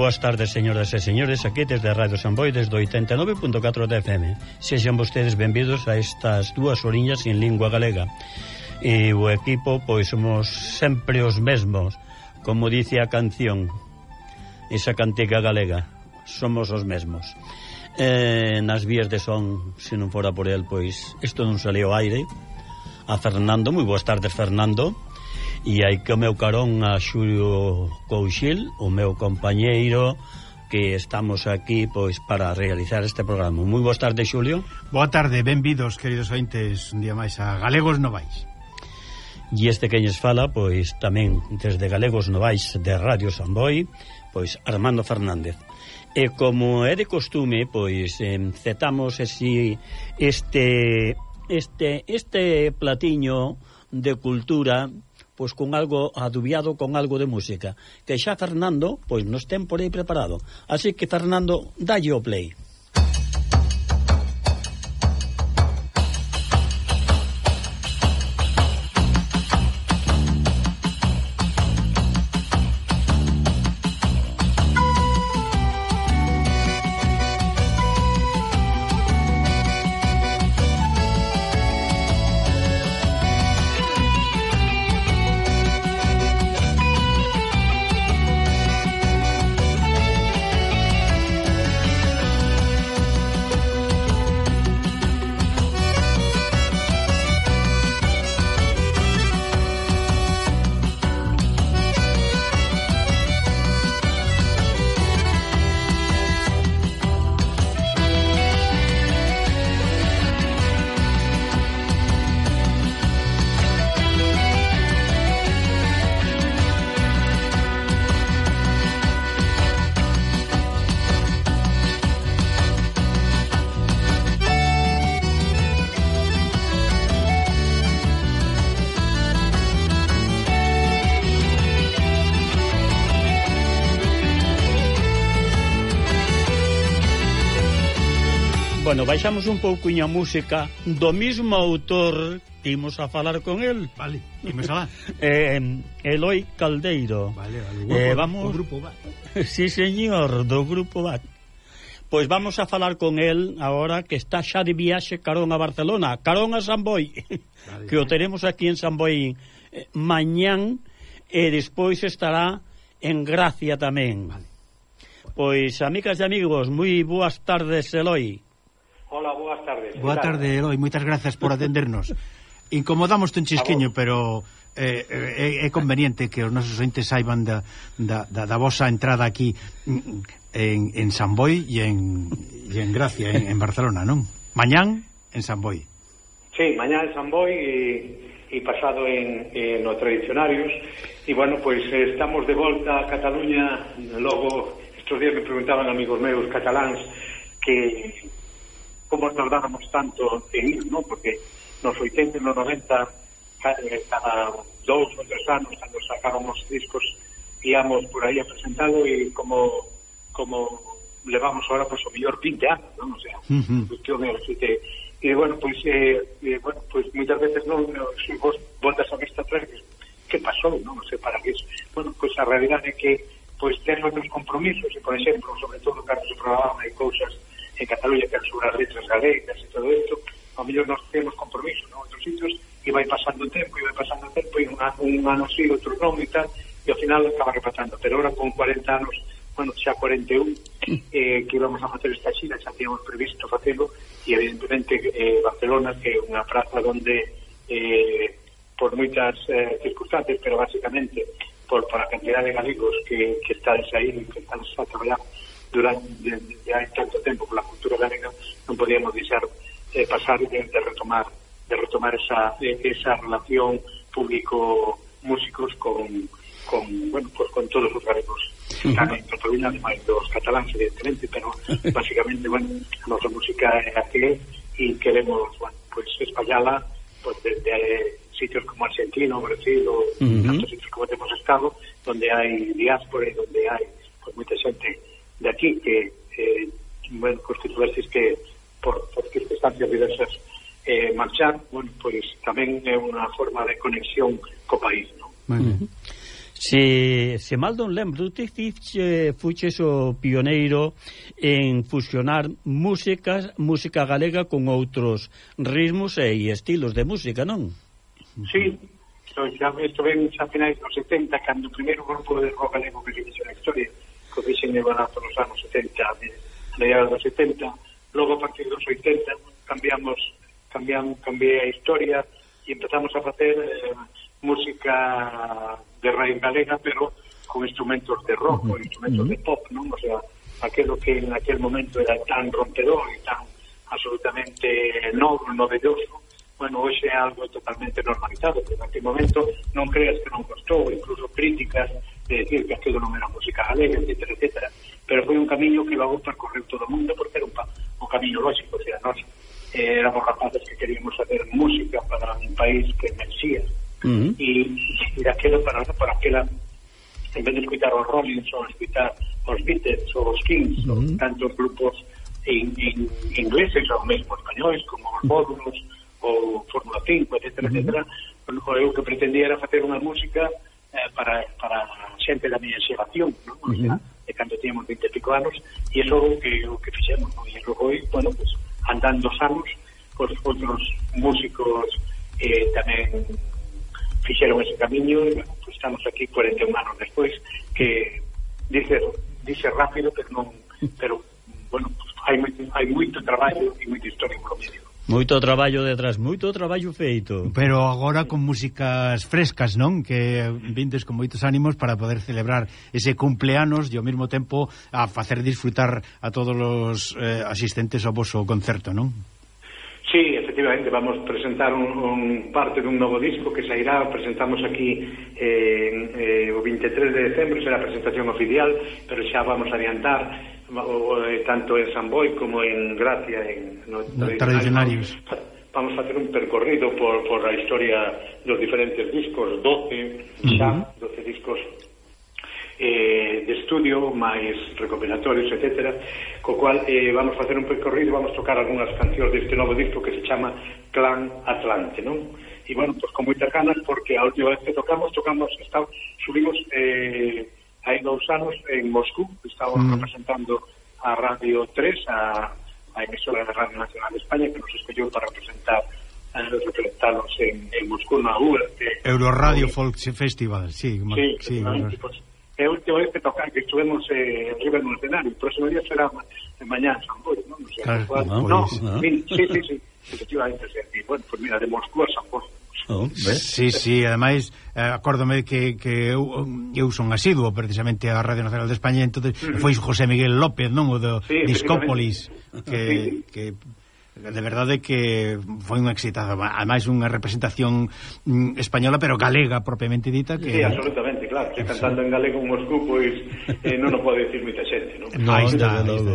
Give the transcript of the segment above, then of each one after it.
boas tardes, señoras e señores, aquí desde Radio San Boi, desde 89.4 de FM. Sexan vostedes benvidos a estas dúas oriñas en lingua galega. E o equipo, pois, somos sempre os mesmos, como dice a canción, esa cantiga galega, somos os mesmos. Eh, nas vías de son, se non fora por el, pois, isto non salió ao aire. A Fernando, moi boas tardes, Fernando. E hai que o meu carón a Xulio Couchil, o meu compañeiro que estamos aquí pois para realizar este programa. Moi boa tarde, Xulio. Boa tarde, benvidos, queridos ointes, un día máis a Galegos Novais. E este que fala, pois tamén desde Galegos Novais de Radio Samboy, pois Armando Fernández. E como é de costume, pois encetamos así este este este platiño de cultura pois con algo adubiado con algo de música, que xa Fernando pois nos ten por aí preparado. Así que Fernando, dalle o play. baixamos un pouquiño a música do mismo autor que imos a falar con el. Vale, imos a eh, Eloi Caldeiro. Vale, vale. Eh, grupo, eh, vamos... O grupo BAT. sí, señor, do grupo BAT. Pois vamos a falar con el agora que está xa de viaxe carón a Barcelona, carón a San Boi, vale, que vale. o eh. teremos aquí en San Boi eh, mañán e despois estará en Gracia tamén. Vale. Pois, amigas e amigos, moi boas tardes, Eloi. Boa tarde, Eloi, moitas grazas por atendernos. Incomodamos un chisquiño, pero é, eh, é, eh, é conveniente que os nosos ointes saiban da, da, da, da vosa entrada aquí mm, en, en San Boi e en, e en Gracia, en, en Barcelona, non? Mañán en San Boi. Sí, mañán en San Boi e, e pasado en, en los tradicionarios. E bueno, pois pues, estamos de volta a Cataluña. Logo, estes días me preguntaban amigos meus cataláns que como tardáramos tanto en ir, ¿no? Porque nos 80 e nos 90 eh, cada dous ou tres anos cando sacábamos discos íamos por aí a presentalo e como como levamos ahora pues, o mellor 20 anos non? o sea, uh -huh. cuestión é que e bueno, pois pues, eh, eh, bueno, pues, moitas veces non se vos voltas a vista atrás que pasou, non, non sei para que bueno, pois pues, a realidade é que pois pues, temos uns compromisos e por exemplo, sobre todo cando se probaban, hai cousas en Cataluña que sobre as letras galegas e todo isto, ao mellor nós temos compromiso en outros sitios e vai pasando o tempo, e vai pasando o tempo, e un, un ano sí, outro non e tal, e ao final acaba repatando. Pero ahora con 40 anos, bueno, xa 41, mm. eh, que íbamos a facer esta xira, xa tínhamos previsto facelo, e evidentemente eh, Barcelona, que é unha praza onde eh, por moitas eh, circunstancias, pero basicamente por, por a cantidad de galegos que, que estáis aí, que están a traballar durante de hai tanto tempo pola cultura galega non podíamos deixar eh, pasar de, de retomar de retomar esa, esa relación público músicos con, con bueno, pues con todos os galegos que están en Cataluña, además dos cataláns, evidentemente, pero básicamente, bueno, a nosa música é a que e queremos, bueno, pues espallala pues desde eh, sitios como Argentina, Brasil ou uh -huh. tantos sitios como temos estado, donde hai diáspora e donde hai pues, moita xente de aquí que eh, bueno, pues que tuveses que por, por circunstancias diversas eh, marchar, bueno, pois pues, tamén é unha forma de conexión co país, non? Uh -huh. Se, se mal non lembro, ti eh, fuches o pioneiro en fusionar músicas, música galega con outros ritmos e estilos de música, non? Sí, isto, xa, isto ven xa finais dos 70, cando o primeiro grupo de rock galego que se fixo na historia que fixen de barato nos anos 70 a mediados dos 70 logo a partir dos 80 cambiamos cambiamos cambié a historia e empezamos a facer eh, música de raíz galega pero con instrumentos de rock con instrumentos de pop non? O sea aquilo que en aquel momento era tan rompedor e tan absolutamente novo, novedoso bueno, hoxe é algo totalmente normalizado, pero aquel momento non creas que non costou, incluso críticas de decir que este números musicales, etcétera, etcétera. Pero fue un camino que vamos a percorrer todo el mundo porque era un, un camino lógico, o sea, no eh, éramos rapaces que queríamos hacer música para un país que merecía. Uh -huh. Y, y aquello para, para aquella, en vez de escuchar los Rollins o escuchar los Beatles o los Kings, uh -huh. tantos grupos in, in, ingleses o mismo españoles como los Módulos o Fórmula 5, etcétera, uh -huh. etcétera, o, o eu que pretendía era facer unha música eh, para, para xente da miña xeración, no? Uh -huh. de cando tínhamos 20 e pico anos, e é logo que, o que fixemos, No? e logo, e, bueno, pues, andando os anos, os outros músicos eh, tamén fixeron ese camiño, e, bueno, pues, estamos aquí 41 anos despois, que dice, dice rápido, pero non, pero, bueno, pues, hai, moito, hai moito traballo e moita historia en medio. Moito traballo detrás, moito traballo feito. Pero agora con músicas frescas, non? Que vindes con moitos ánimos para poder celebrar ese cumpleanos e ao mesmo tempo a facer disfrutar a todos os eh, asistentes ao vosso concerto, non? Sí, efectivamente, vamos presentar un, un parte dun novo disco que sairá, presentamos aquí eh, eh, o 23 de decembro, será a presentación oficial, pero xa vamos a adiantar o, eh, tanto en San Boi como en Gracia en no, no tradicionarios vamos a hacer un percorrido por, por la historia de los diferentes discos 12 xa, uh -huh. 12 discos eh, de estudio máis recopilatorios, etcétera co cual eh, vamos a hacer un percorrido vamos a tocar algunhas cancións deste novo disco que se chama Clan Atlante non? e bueno, pues con moitas ganas porque a última vez que tocamos tocamos, está, subimos eh, hai dous anos en Moscú, estaba mm. representando a Radio 3, a, a emisora de Radio Nacional de España, que nos escolleu para representar representarnos en, en Moscú na URT. Euroradio Folk Festival, sí. Sí, sí sí pues, é a última vez que tocar, que estuvemos eh, arriba no escenario, o próximo día será ma mañá, San Boi, ¿no? No, sé, claro, no, no, no, no. Sí, sí, sí, efectivamente, sí, bueno, pues mira, de Moscú a San Boi. Oh, sí, sí, ademais eh, acórdome que, que eu, eu son asiduo precisamente a Radio Nacional de España entonces mm. foi José Miguel López, non? O do sí, Discópolis que, sí. que de verdade que foi un exitazo ademais unha representación mm, española pero galega propiamente dita que... Sí, absolutamente, claro, que cantando en galego un Moscú pois eh, non o pode dicir moita xente non? No, no, no, no,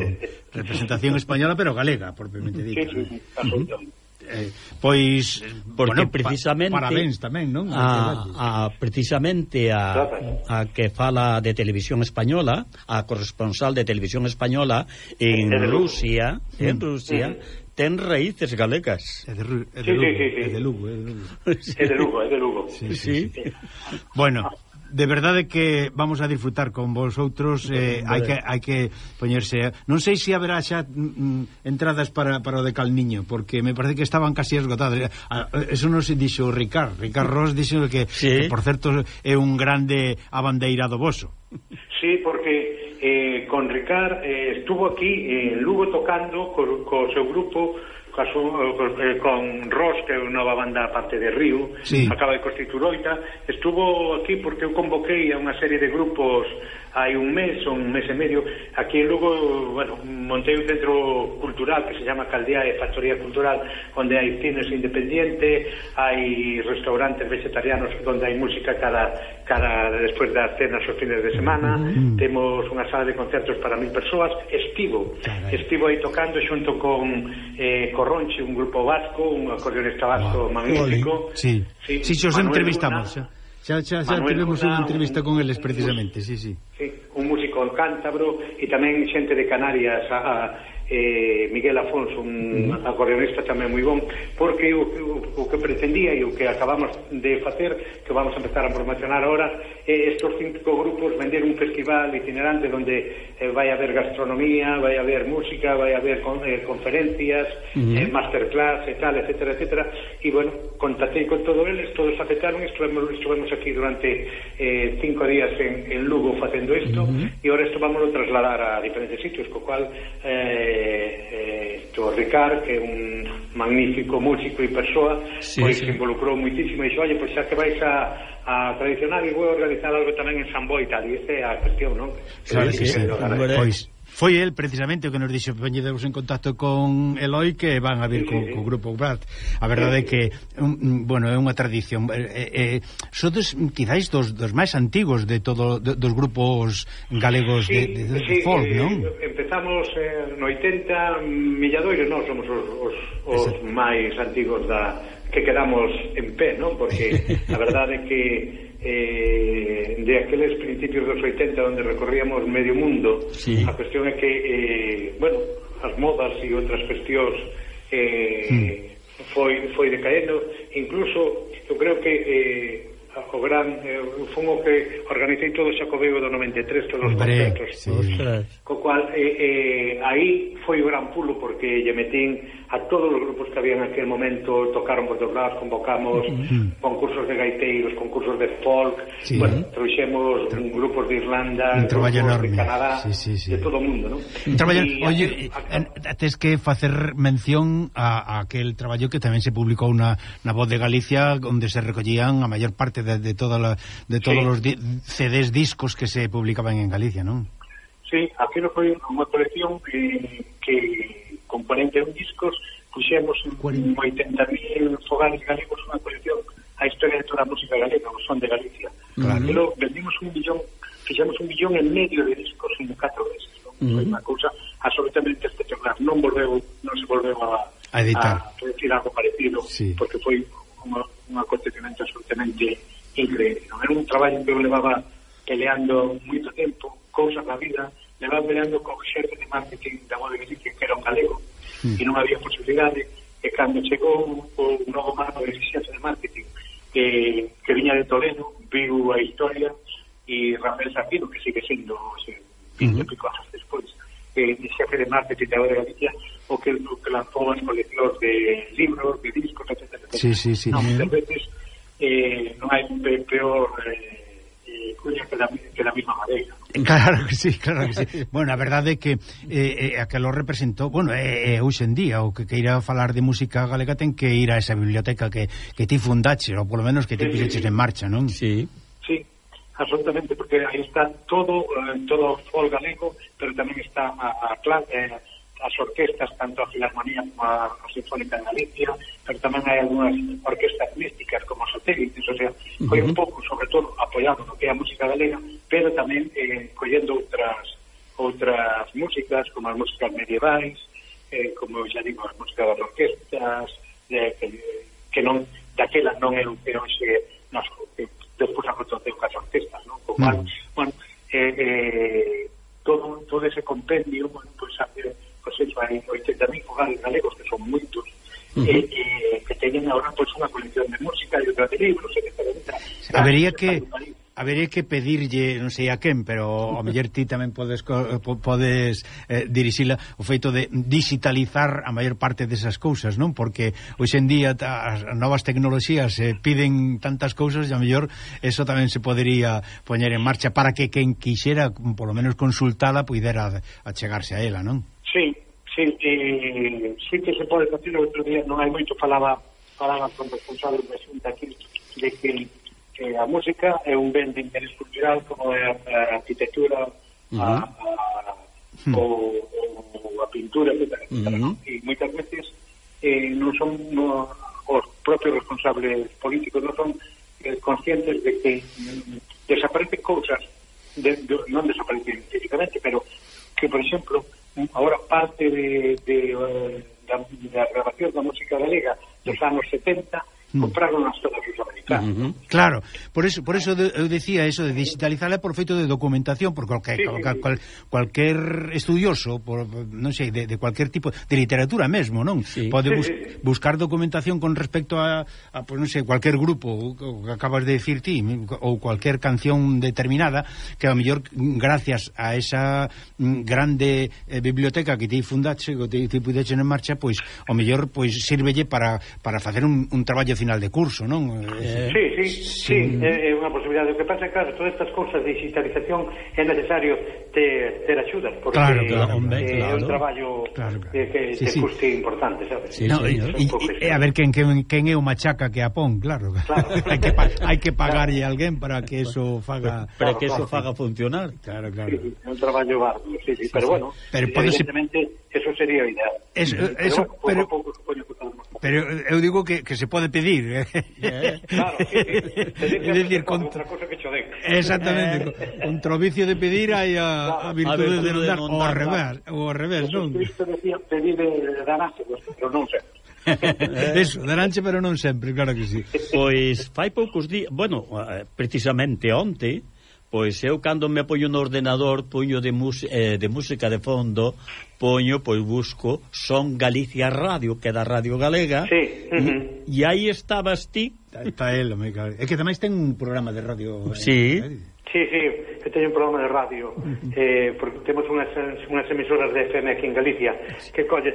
representación española pero galega propiamente dita sí, sí, absolutamente Eh, pois eh, porque bueno, precisamente pa, parabéns tamén, non? A, a precisamente a, a que fala de televisión española, a corresponsal de televisión española en Rusia, en Rusia sí. ten raíces galegas. É de, é de, Lugo, é de Lugo, é de Lugo. É de Lugo, é de Lugo. Sí, sí, sí. sí. Bueno, de verdade que vamos a disfrutar con vosotros eh, hai que hai que poñerse eh. non sei se haberá xa mm, mm, entradas para, para o de Calniño porque me parece que estaban casi esgotadas. Ah, eh, eso nos dixo Ricard. Ricard Ross dixo que, ¿Sí? que por certo é un grande abandeirado voso. Sí, porque eh, con Ricard eh, estuvo aquí eh, en eh, Lugo tocando co, co seu grupo caso, eh, con eh, Ross, que é unha nova banda parte de Río, sí. acaba de constituir oita, estuvo aquí porque eu convoquei a unha serie de grupos hai un mes ou un mes e medio, aquí en Lugo, bueno, montei un centro cultural que se chama Caldea e Factoría Cultural, onde hai cines independiente, hai restaurantes vegetarianos onde hai música cada, cada despois das cenas os fines de semana, mm -hmm. temos unha sala de concertos para mil persoas, estivo, estivo aí tocando xunto con, eh, Ronche, un grupo vasco, un acordeonista vasco wow. magnífico. Sí. Sí, sí, sí os entrevistamos. Luna, xa, xa, xa Manuel tivemos unha entrevista un, con eles precisamente, un, sí, sí. Sí, un músico cántabro e tamén xente de Canarias a, a eh, Miguel Afonso, un acordeonista tamén moi bon, porque o, o, o que pretendía e o que acabamos de facer, que vamos a empezar a promocionar ahora, é eh, estos cinco grupos vender un festival itinerante onde eh, vai haber gastronomía, vai haber música, vai haber con, eh, conferencias, eh, masterclass e tal, etcétera, etcétera, e bueno, contactei con todo eles, todos aceptaron, estuvemos, estuvemos aquí durante eh, cinco días en, en Lugo facendo isto, mm e ahora isto vamos a trasladar a diferentes sitios, co cual eh, eh, eh, Ricard, que é un magnífico músico e persoa, sí, pois sí. se involucrou muitísimo e dixo, oye, pois xa que vais a, a tradicional e vou organizar algo tamén en San Boi tal, e esa é a cuestión, non? Claro, sí, sí, sí, sí, sí, sí, sí, sí, sí, sí, Foi el precisamente o que nos dixo poñedevos en contacto con Eloi que van a vir sí, co, sí. co grupo Brad. A verdade é que um, bueno, é unha tradición. Eh, eh, eh sodes quizáis dos, dos máis antigos de todo de, dos grupos galegos sí, de, de, de sí, folk, eh, non? Empezamos eh, no 80 milladoiro, non, somos os, os, os máis antigos da que quedamos en pé, non? Porque a verdade é que eh, de aqueles principios dos 80 onde recorríamos medio mundo sí. a cuestión é que eh, bueno, as modas e outras cuestións eh, mm. foi, foi decaendo incluso eu creo que eh, o gran eh, eu fun o que organizei todo o Xacobeo do 93 todos os concertos sí. co cual eh, eh, aí foi o gran pulo porque lle metín a todos os grupos que había en aquel momento tocaron por todos lados, convocamos concursos de gaiteiros, concursos de folk sí. bueno, trouxemos Tra... grupos de Irlanda, un grupos enorme. de Canadá sí, sí, sí. de todo o mundo ¿no? traballo, y, oye, eh, eh, tes que facer mención a, a aquel traballo que tamén se publicou na, na Voz de Galicia onde se recollían a maior parte de, de, toda la, de todos sí. los di CDs discos que se publicaban en Galicia, non? Sí, aquilo foi unha colección eh, que, que con 41 discos puxemos 80.000 fogares galegos unha colección a historia de toda a música galega, o son de Galicia. Claro. Aquilo vendimos un millón, fixemos un millón en medio de discos en 4 meses. Non? Foi unha cousa absolutamente espectacular. Non volveu, non se volveu a, a editar. A, a decir algo parecido, sí. porque foi unha un acontecimento absolutamente increíble. Non? Era un traballo que eu levaba peleando moito tempo, cousas da vida, levaba peleando con xefe de marketing da Mode Galicia, que era mm. un galego, mm. e non había posibilidade, e cando chegou o novo mano de xefe de marketing que, que viña de Toledo, viu a historia, e Rafael Safiro, que sigue sendo, se, uh -huh. pico anos despois, eh, xefe de marketing da Mode Galicia, o que, o que lanzou as coleccións de libros, de discos, etc. etc. Sí, sí, sí. No, muchas veces eh, non hai peor... Eh, eh que la, que la mesma madeira. Claro que sí, claro que sí. bueno, a verdade é que eh, eh, a que lo representou, bueno, é eh, eh hoxe en día o que queira falar de música galega ten que ir a esa biblioteca que, que ti fundaches, ou polo menos que ti sí, puxeches en marcha, non? Sí. Sí, absolutamente, porque aí está todo eh, todo o fol galego, pero tamén está a, a, a, as orquestas, tanto a Filarmonía como a, a Sinfónica de Galicia, pero tamén hai algunhas orquestas místicas como satélites, o sea, foi un pouco, sobre todo, apoiado no que é a música galega, pero tamén eh, collendo outras outras músicas, como as músicas medievais, eh, como xa digo, as músicas das orquestas, eh, que, que non, daquela non é o que hoxe nos, que despois aconteceu cas orquestas, non? Como, mm. bueno, eh, eh, todo, todo ese compendio, bueno, pois, pues, pois eso hai 80.000 fogares galegos que son moitos Uh -huh. eh, eh, que teñen agora pois, unha colección de música e outra de libros e que habería que habería que pedirlle, non sei a quen, pero a mellor ti tamén podes podes eh, dirixila o feito de digitalizar a maior parte desas cousas, non? Porque hoxe en día as novas tecnoloxías eh, piden tantas cousas e a mellor eso tamén se podería poñer en marcha para que quen quixera, polo menos consultala, puidera achegarse a ela, non? Sí, sí, eh, sí que se pode facer outro día, non hai moito falaba falaba con responsables da xunta aquí de que que a música é un ben de interés cultural como é a, a arquitectura, uh -huh. a, a, ou, a pintura, etc. Uh -huh. E moitas veces eh, non son no, os propios responsables políticos non son eh, conscientes de que mm, desaparecen cousas de, de, non desaparecen físicamente, pero que, por exemplo, ahora parte de, de, eh, de, da, da grabación da música galega dos anos 70 Mm. compraron as todas os americanos. Uh -huh. Claro, por eso por eso de, eu decía eso de digitalizarla por feito de documentación por cualquier, sí, cual, cual, cualquier estudioso, por non sei, de, de cualquier tipo de literatura mesmo, non? Sí. Pode bus, buscar documentación con respecto a, a pues, non sei, cualquier grupo que acabas de decir ti ou cualquier canción determinada que a mellor gracias a esa mm, grande eh, biblioteca que ti fundache, que ti, ti pudeche en marcha, pois pues, o mellor pois pues, sírvelle para para facer un, un traballo científico final de curso, non? Eh, sí, sí, sí, sí, é unha posibilidade. O que pasa, claro, todas estas cousas de digitalización é necesario ter, ter axuda, porque claro, claro, eh, hombre, claro, é un traballo claro, claro. Que sí, te sí. custe importante, sabes? Sí, no, sí, e, a ver, quen, quen, quen é o machaca que apón, claro. claro. hai que, hai que pagarlle claro. a alguén para que eso faga... Para claro, que eso claro, faga sí. funcionar. Claro, claro. Sí, é un traballo bardo, sí, sí, sí, pero sí. bueno, pero evidentemente, ser... eso sería ideal. Eso, pero, eso, pero... pero... Pouco, pouco, pouco, Pero eu digo que, que se pode pedir. Eh? Yeah. Claro, sí, sí. é dicir, con... outra cosa que cho den. Exactamente, eh. contra o vicio de pedir hai a, claro. a virtude de, non dar, o ao revés, o ao revés, non? Cristo decía pedir de pero non sei. Eso, daranche pero non sempre, claro que sí. Pois fai poucos días, bueno, eh, precisamente onte, Pois eu cando me apoio no ordenador poño de, eh, de música de fondo poño, pois busco Son Galicia Radio, que é da Radio Galega. Sí. uh -huh. e, aí estabas ti. Está el, me É que tamén ten un programa de radio Sí, eh, sí, sí que teño un programa de radio eh, porque temos unhas, unhas emisoras de FM aquí en Galicia que colle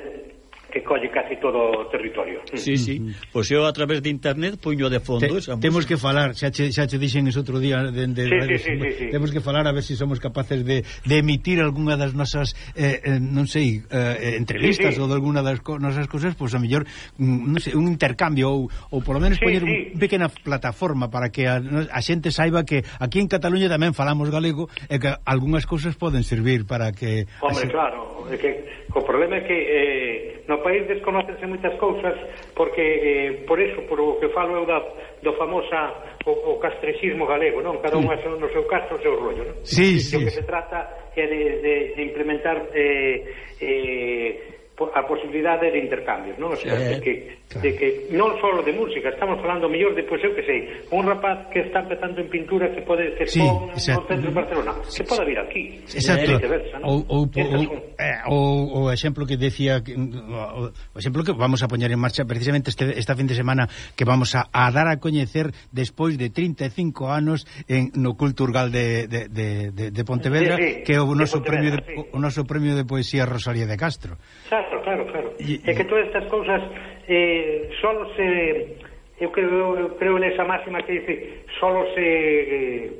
que colle casi todo o territorio. Sí, sí. Pois pues eu a través de internet puño de fondos. Te, temos que falar, xa che, xa che dixen es outro día de, de sí, redes, sí, sí, sí, sí. Temos que falar a ver se si somos capaces de, de emitir algunha das nosas eh, eh, non sei, eh, eh entrevistas sí, sí. ou de alguna das co nosas cousas, pois pues, a mellor mm, non sei, un intercambio ou, ou polo menos sí, poñer sí. unha pequena plataforma para que a, a xente saiba que aquí en Cataluña tamén falamos galego e que algunhas cousas poden servir para que Hombre, xente... claro, é que o problema é que eh, No país desconocense moitas cousas porque, eh, por eso, por o que falo eu da, do famosa o, o castrexismo galego, non? Cada un no seu caso o seu rollo, non? Sí, sí. O que se trata é de, de, de implementar eh, eh, a posibilidade de intercambios, non? O sea, sí, de que, claro. de que non só de música, estamos falando mellor de, pois eu que sei, un rapaz que está empezando en pintura que pode ser sí, pon no centro de Barcelona, que pode vir aquí. Exacto. Viceversa, ou, ou, ou, eh, ou, o exemplo que decía o, o exemplo que vamos a poñer en marcha precisamente este, esta fin de semana que vamos a, a dar a coñecer despois de 35 anos en, no Culturgal de, de, de, de, de Pontevedra sí, sí, que é o noso premio de, sí. o noso premio de poesía Rosalía de Castro. Xa, Claro, claro, claro. Y, e que todas estas cousas eh, solo se... Eu creo, eu creo nesa máxima que dice solo se... Eh,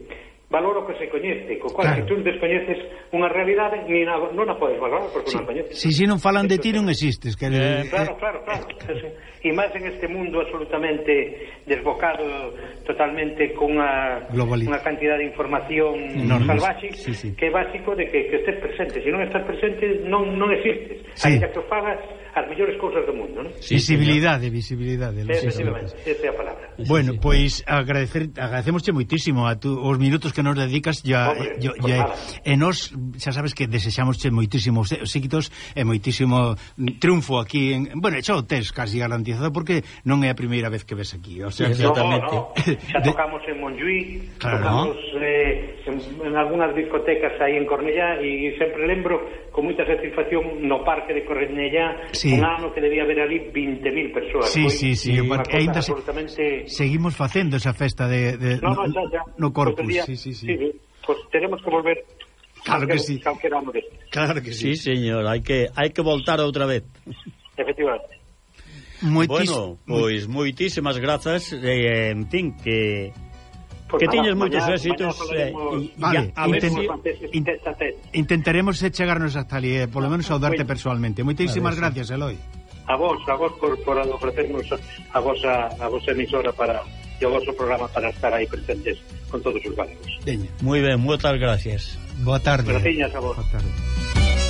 valoro que se coñece, co cual claro. se si tú descoñeces unha realidade, ni na, non a podes valorar porque sí, non a coñeces. Si, si non falan de ti non existes, que eh, eh. claro, claro, claro. Claro. e máis en este mundo absolutamente desbocado totalmente cunha unha cantidad de información Enormes. salvaxe sí, sí. que é básico de que, que estés presente se non estás presente non, non existes sí. ainda que fagas as mellores cousas do mundo non? Sí, visibilidade, sí, visibilidade efectivamente, esa é a palabra bueno, pois pues, agradecer, agradecemosche moitísimo a tu, os minutos que nos dedicas ya, Hombre, yo, pues ya, e nos xa sabes que desexamosche moitísimos éxitos e moitísimo triunfo aquí en, bueno, xa o tes casi garantizada porque non é a primeira vez que ves aquí. O sea, sí, exactamente. No, no. Xa tocamos en Montjuïc, claro, tocamos eh, en, en algunhas discotecas aí en Cornellá e sempre lembro con moita satisfacción no parque de Cornellá sí. un ano que debía haber ali 20.000 persoas. Sí, sí, sí, sí, porque ainda se, absolutamente... seguimos facendo esa festa de, de no, no, xa, xa. no corpus. Día, sí, sí, sí. sí, sí. Pues tenemos que volver Claro que sí. Claro que sí. Sí, señor, hai que hai que voltar outra vez. Efectivamente. Moitis... Bueno, pois moitísimas grazas, eh, en fin, que... Pues que nada, tiñes moitos éxitos eh, y, vale, a, a ver si, in, intentaremos chegarnos hasta ali, eh, polo menos saudarte bueno. personalmente. Moitísimas vale, gracias, Eloi. A vos, a vos por, por ofrecernos a vos a, a vos emisora para e o vosso programa para estar aí presentes con todos os galegos. Moi ben, moitas gracias. Boa tarde. Graciñas a vos. Boa tarde.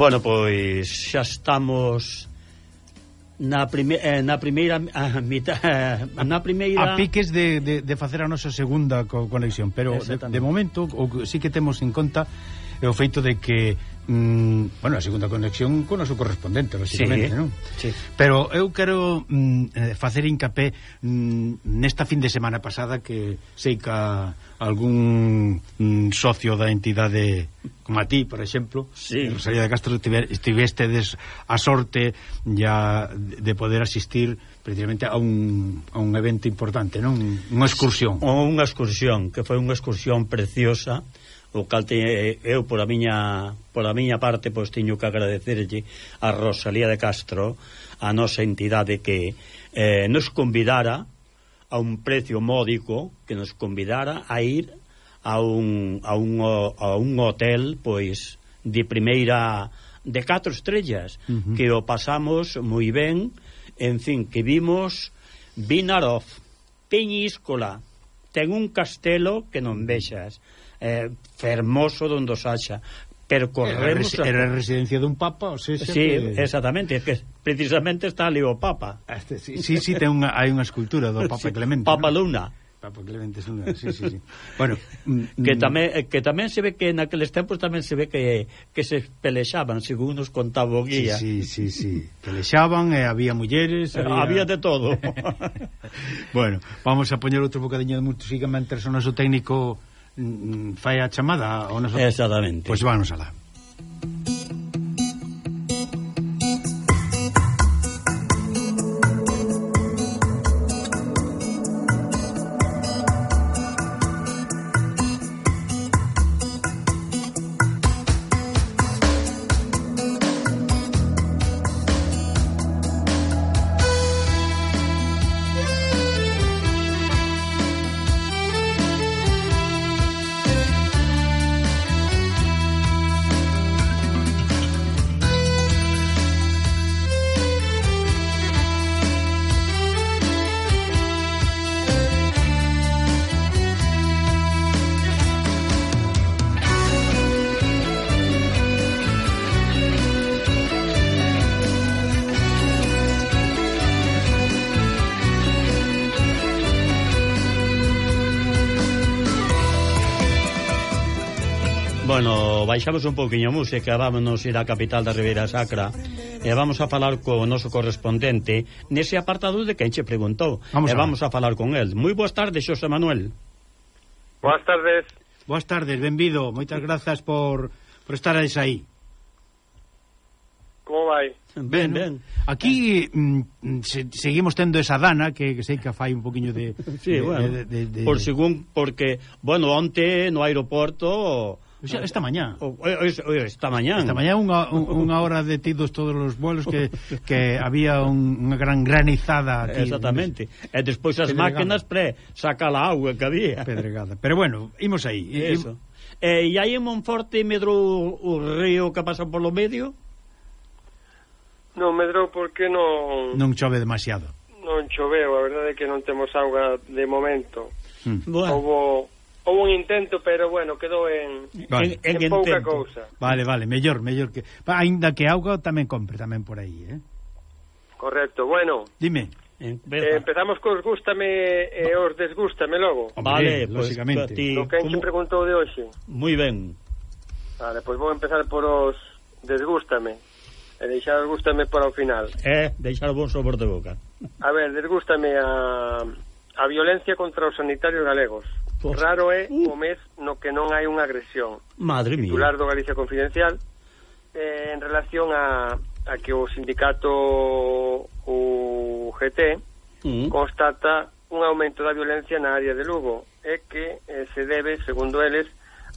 Bueno, pois xa estamos na, prime, eh, na primeira a, mitad, eh, na primeira a piques de, de, de facer a nosa segunda co conexión, pero de, de momento o sí que temos en conta é o feito de que mm, bueno, a segunda conexión con o seu correspondente, basicamente, sí, non? Sí. Pero eu quero mm, eh, facer hincapé mm, nesta fin de semana pasada que sei que algún mm, socio da entidade como a ti, por exemplo, sí. Rosalía de Castro estiveste a sorte ya de poder asistir precisamente a un, a un evento importante, non? Unha excursión. Unha excursión, que foi unha excursión preciosa o cal te, eh, eu por a miña por a miña parte pois teño que agradecerlle a Rosalía de Castro a nosa entidade que eh, nos convidara a un precio módico que nos convidara a ir a un, a un, a un hotel pois de primeira de catro estrellas uh -huh. que o pasamos moi ben. En fin, que vimos Vinarov, Peñíscola. Ten un castelo que non vexas eh, fermoso donde os haxa pero eh, corremos... Era, era eh, a residencia dun papa, ou seja... Sí, que... exactamente, que precisamente está ali o papa. Ah, este, sí, sí, sí ten unha, hai unha escultura do papa sí, Clemente. Papa ¿no? Luna. Papa Clemente Luna, sí, sí, sí. Bueno, mm, mm. que tamén eh, que tamén se ve que naqueles tempos tamén se ve que que se pelexaban, según nos contaba o guía. Sí, sí, sí, sí. pelexaban e eh, había mulleres, había... había de todo. bueno, vamos a poñer outro bocadiño de música mentre o noso técnico Mm, fai a chamada ao noso... Exactamente. Pois pues vamos alá. baixamos un pouquiño a música, vámonos ir á capital da Ribeira Sacra e vamos a falar co noso correspondente nese apartado de quen che preguntou. Vamos e a vamos a falar con el. Moi boas tardes, Xosé Manuel. Boas tardes. Boas tardes, benvido. Moitas grazas por, por estar aí. Como vai? Ben, ben. Aquí mm, mm, se, seguimos tendo esa dana que, que sei que fai un poquinho de... Sí, de, bueno, de, de, de... por según, porque, bueno, onte no aeroporto Xa, esta mañá. O, o, esta mañá. Esta mañá unha, unha hora detidos todos os vuelos que, que había un, unha gran granizada aquí. Exactamente. E despois as máquinas pre saca a auga que había. Pedregada. Pero bueno, imos aí. Eso. E, e aí en Monforte medrou o río que pasa polo medio? Non medrou porque non... Non chove demasiado. Non choveu, a verdade é que non temos auga de momento. Mm. Bueno. Houve Houve un intento, pero bueno, quedou en, vale, en, en, en pouca cousa. Vale, vale, mellor, mellor que... Ainda que auga tamén compre tamén por aí, eh? Correcto, bueno. Dime. Eh, eh empezamos cos gústame e eh, os desgústame logo. Vale, pues, lógicamente. Ti, Lo que como... preguntou de hoxe. Moi ben. Vale, pois pues vou empezar por os desgústame e deixar os gústame para o final. Eh, deixar bon sabor de boca. A ver, desgústame a a violencia contra os sanitarios galegos. Post. Raro é uh. o mes no que non hai unha agresión. Madre mía. Titular do Galicia Confidencial eh, en relación a, a que o sindicato UGT mm. constata un aumento da violencia na área de Lugo é que eh, se debe, segundo eles,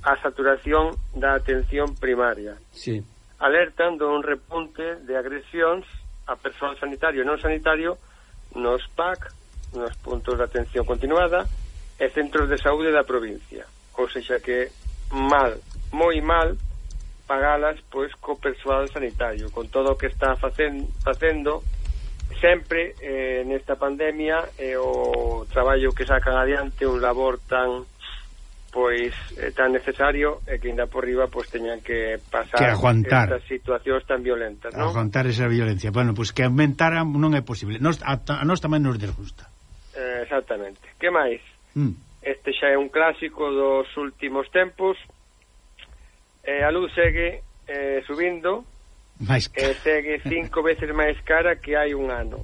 á saturación da atención primaria. Sí. Alertan dun repunte de agresións a persoal sanitario e non sanitario nos PAC, nos puntos de atención continuada, e centros de saúde da provincia. Ou seja que mal, moi mal, pagalas pois co persoal sanitario, con todo o que está facen, facendo sempre eh, nesta pandemia e eh, o traballo que sacan adiante un labor tan pois eh, tan necesario e eh, que ainda por riba pois teñan que pasar que aguantar. estas situacións tan violentas, non? Aguantar esa violencia. Bueno, pois que aumentara non é posible. Nos, a, a nós tamén nos desgusta. Eh, exactamente. Que máis? Mm. Este xa é un clásico dos últimos tempos. Eh, a luz segue eh, subindo. Mais eh, segue cinco veces máis cara que hai un ano.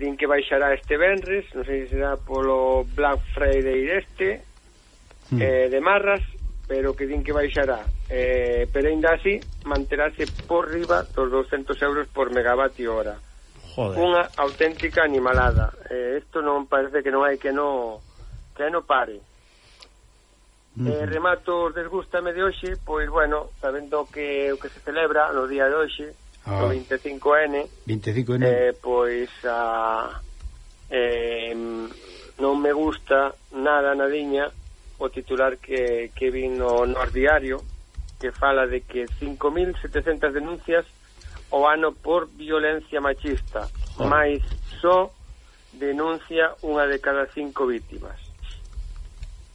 Din que baixará este venres, non sei se será polo Black Friday este, mm. eh, de Marras, pero que din que baixará eh, pero ainda así manterase por riba dos 200 euros por megavatio hora Joder. unha auténtica animalada eh, isto non parece que non hai que non que no pare. Uh -huh. eh, remato os desgústame de hoxe, pois bueno, sabendo que o que se celebra no día de hoxe, ah. o 25N, 25N. Eh, pois a, eh, non me gusta nada, nadiña, o titular que, que vin no, no diario, que fala de que 5.700 denuncias o ano por violencia machista, ah. máis só denuncia unha de cada cinco vítimas.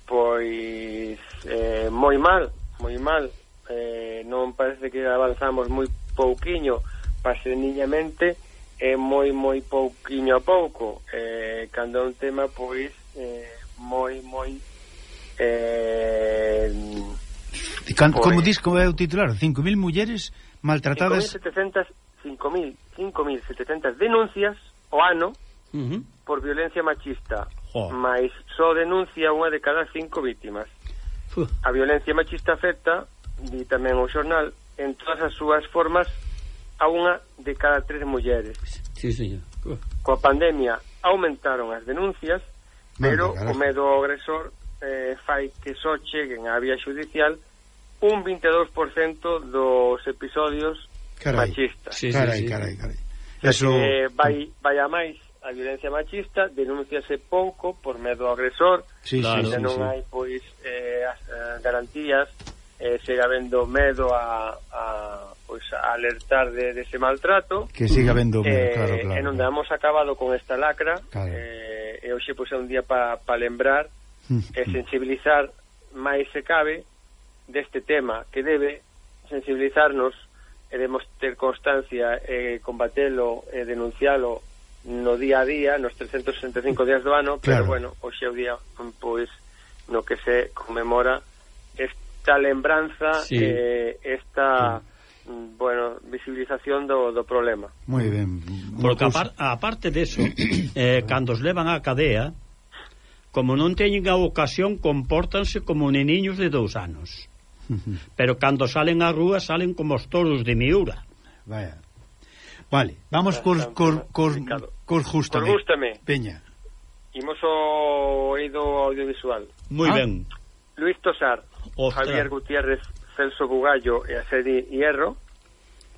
Pois eh, moi mal, moi mal. Eh, non parece que avanzamos moi pouquiño paseniñamente e moi moi pouquiño a pouco eh, cando é un tema pois eh, moi moi eh, Can, pois, como dis como é o titular 5.000 mulleres maltratadas 5.700 denuncias o ano uh -huh. por violencia machista Oh. Mas só denuncia unha de cada cinco vítimas. Uh. A violencia machista afecta, di tamén o xornal, en todas as súas formas a unha de cada tres mulleres. Sí, señor. Uh. Coa pandemia aumentaron as denuncias, pero Mande, o medo ao agresor eh, fai que só cheguen á vía judicial un 22% dos episodios carai. machistas. Sí, carai, sí, carai, carai. Eso... Eh, vai, vai a máis a violencia machista denúnciase pouco por medo ao agresor, sí, claro, sí, non sí. hai pois eh, as, eh, garantías, eh, siga habendo medo a, a pois a alertar de dese maltrato. Que siga vendo medo, eh, claro, claro. E non damos acabado con esta lacra, claro. eh, e hoxe pois é un día para pa lembrar hmm. e sensibilizar máis se cabe deste tema que debe sensibilizarnos e debemos ter constancia e combatelo e denuncialo no día a día, nos 365 días do ano, claro. pero bueno, hoxe é o día pois no que se conmemora esta lembranza sí. eh, esta sí mm, bueno, visibilización do, do problema. Moi ben. Porque apar, aparte deso, eh, cando os levan á cadea, como non teñen a ocasión, compórtanse como neniños de dous anos. Pero cando salen á rúa, salen como os toros de miura. Vaya. Vale, vamos ah, cos, cos, cos, cos justame. Cos justame. Peña. Imos ao oído audiovisual. Moi ah. ben. Luis Tosar, Ostras. Javier Gutiérrez, Celso Bugallo e a Sedi Hierro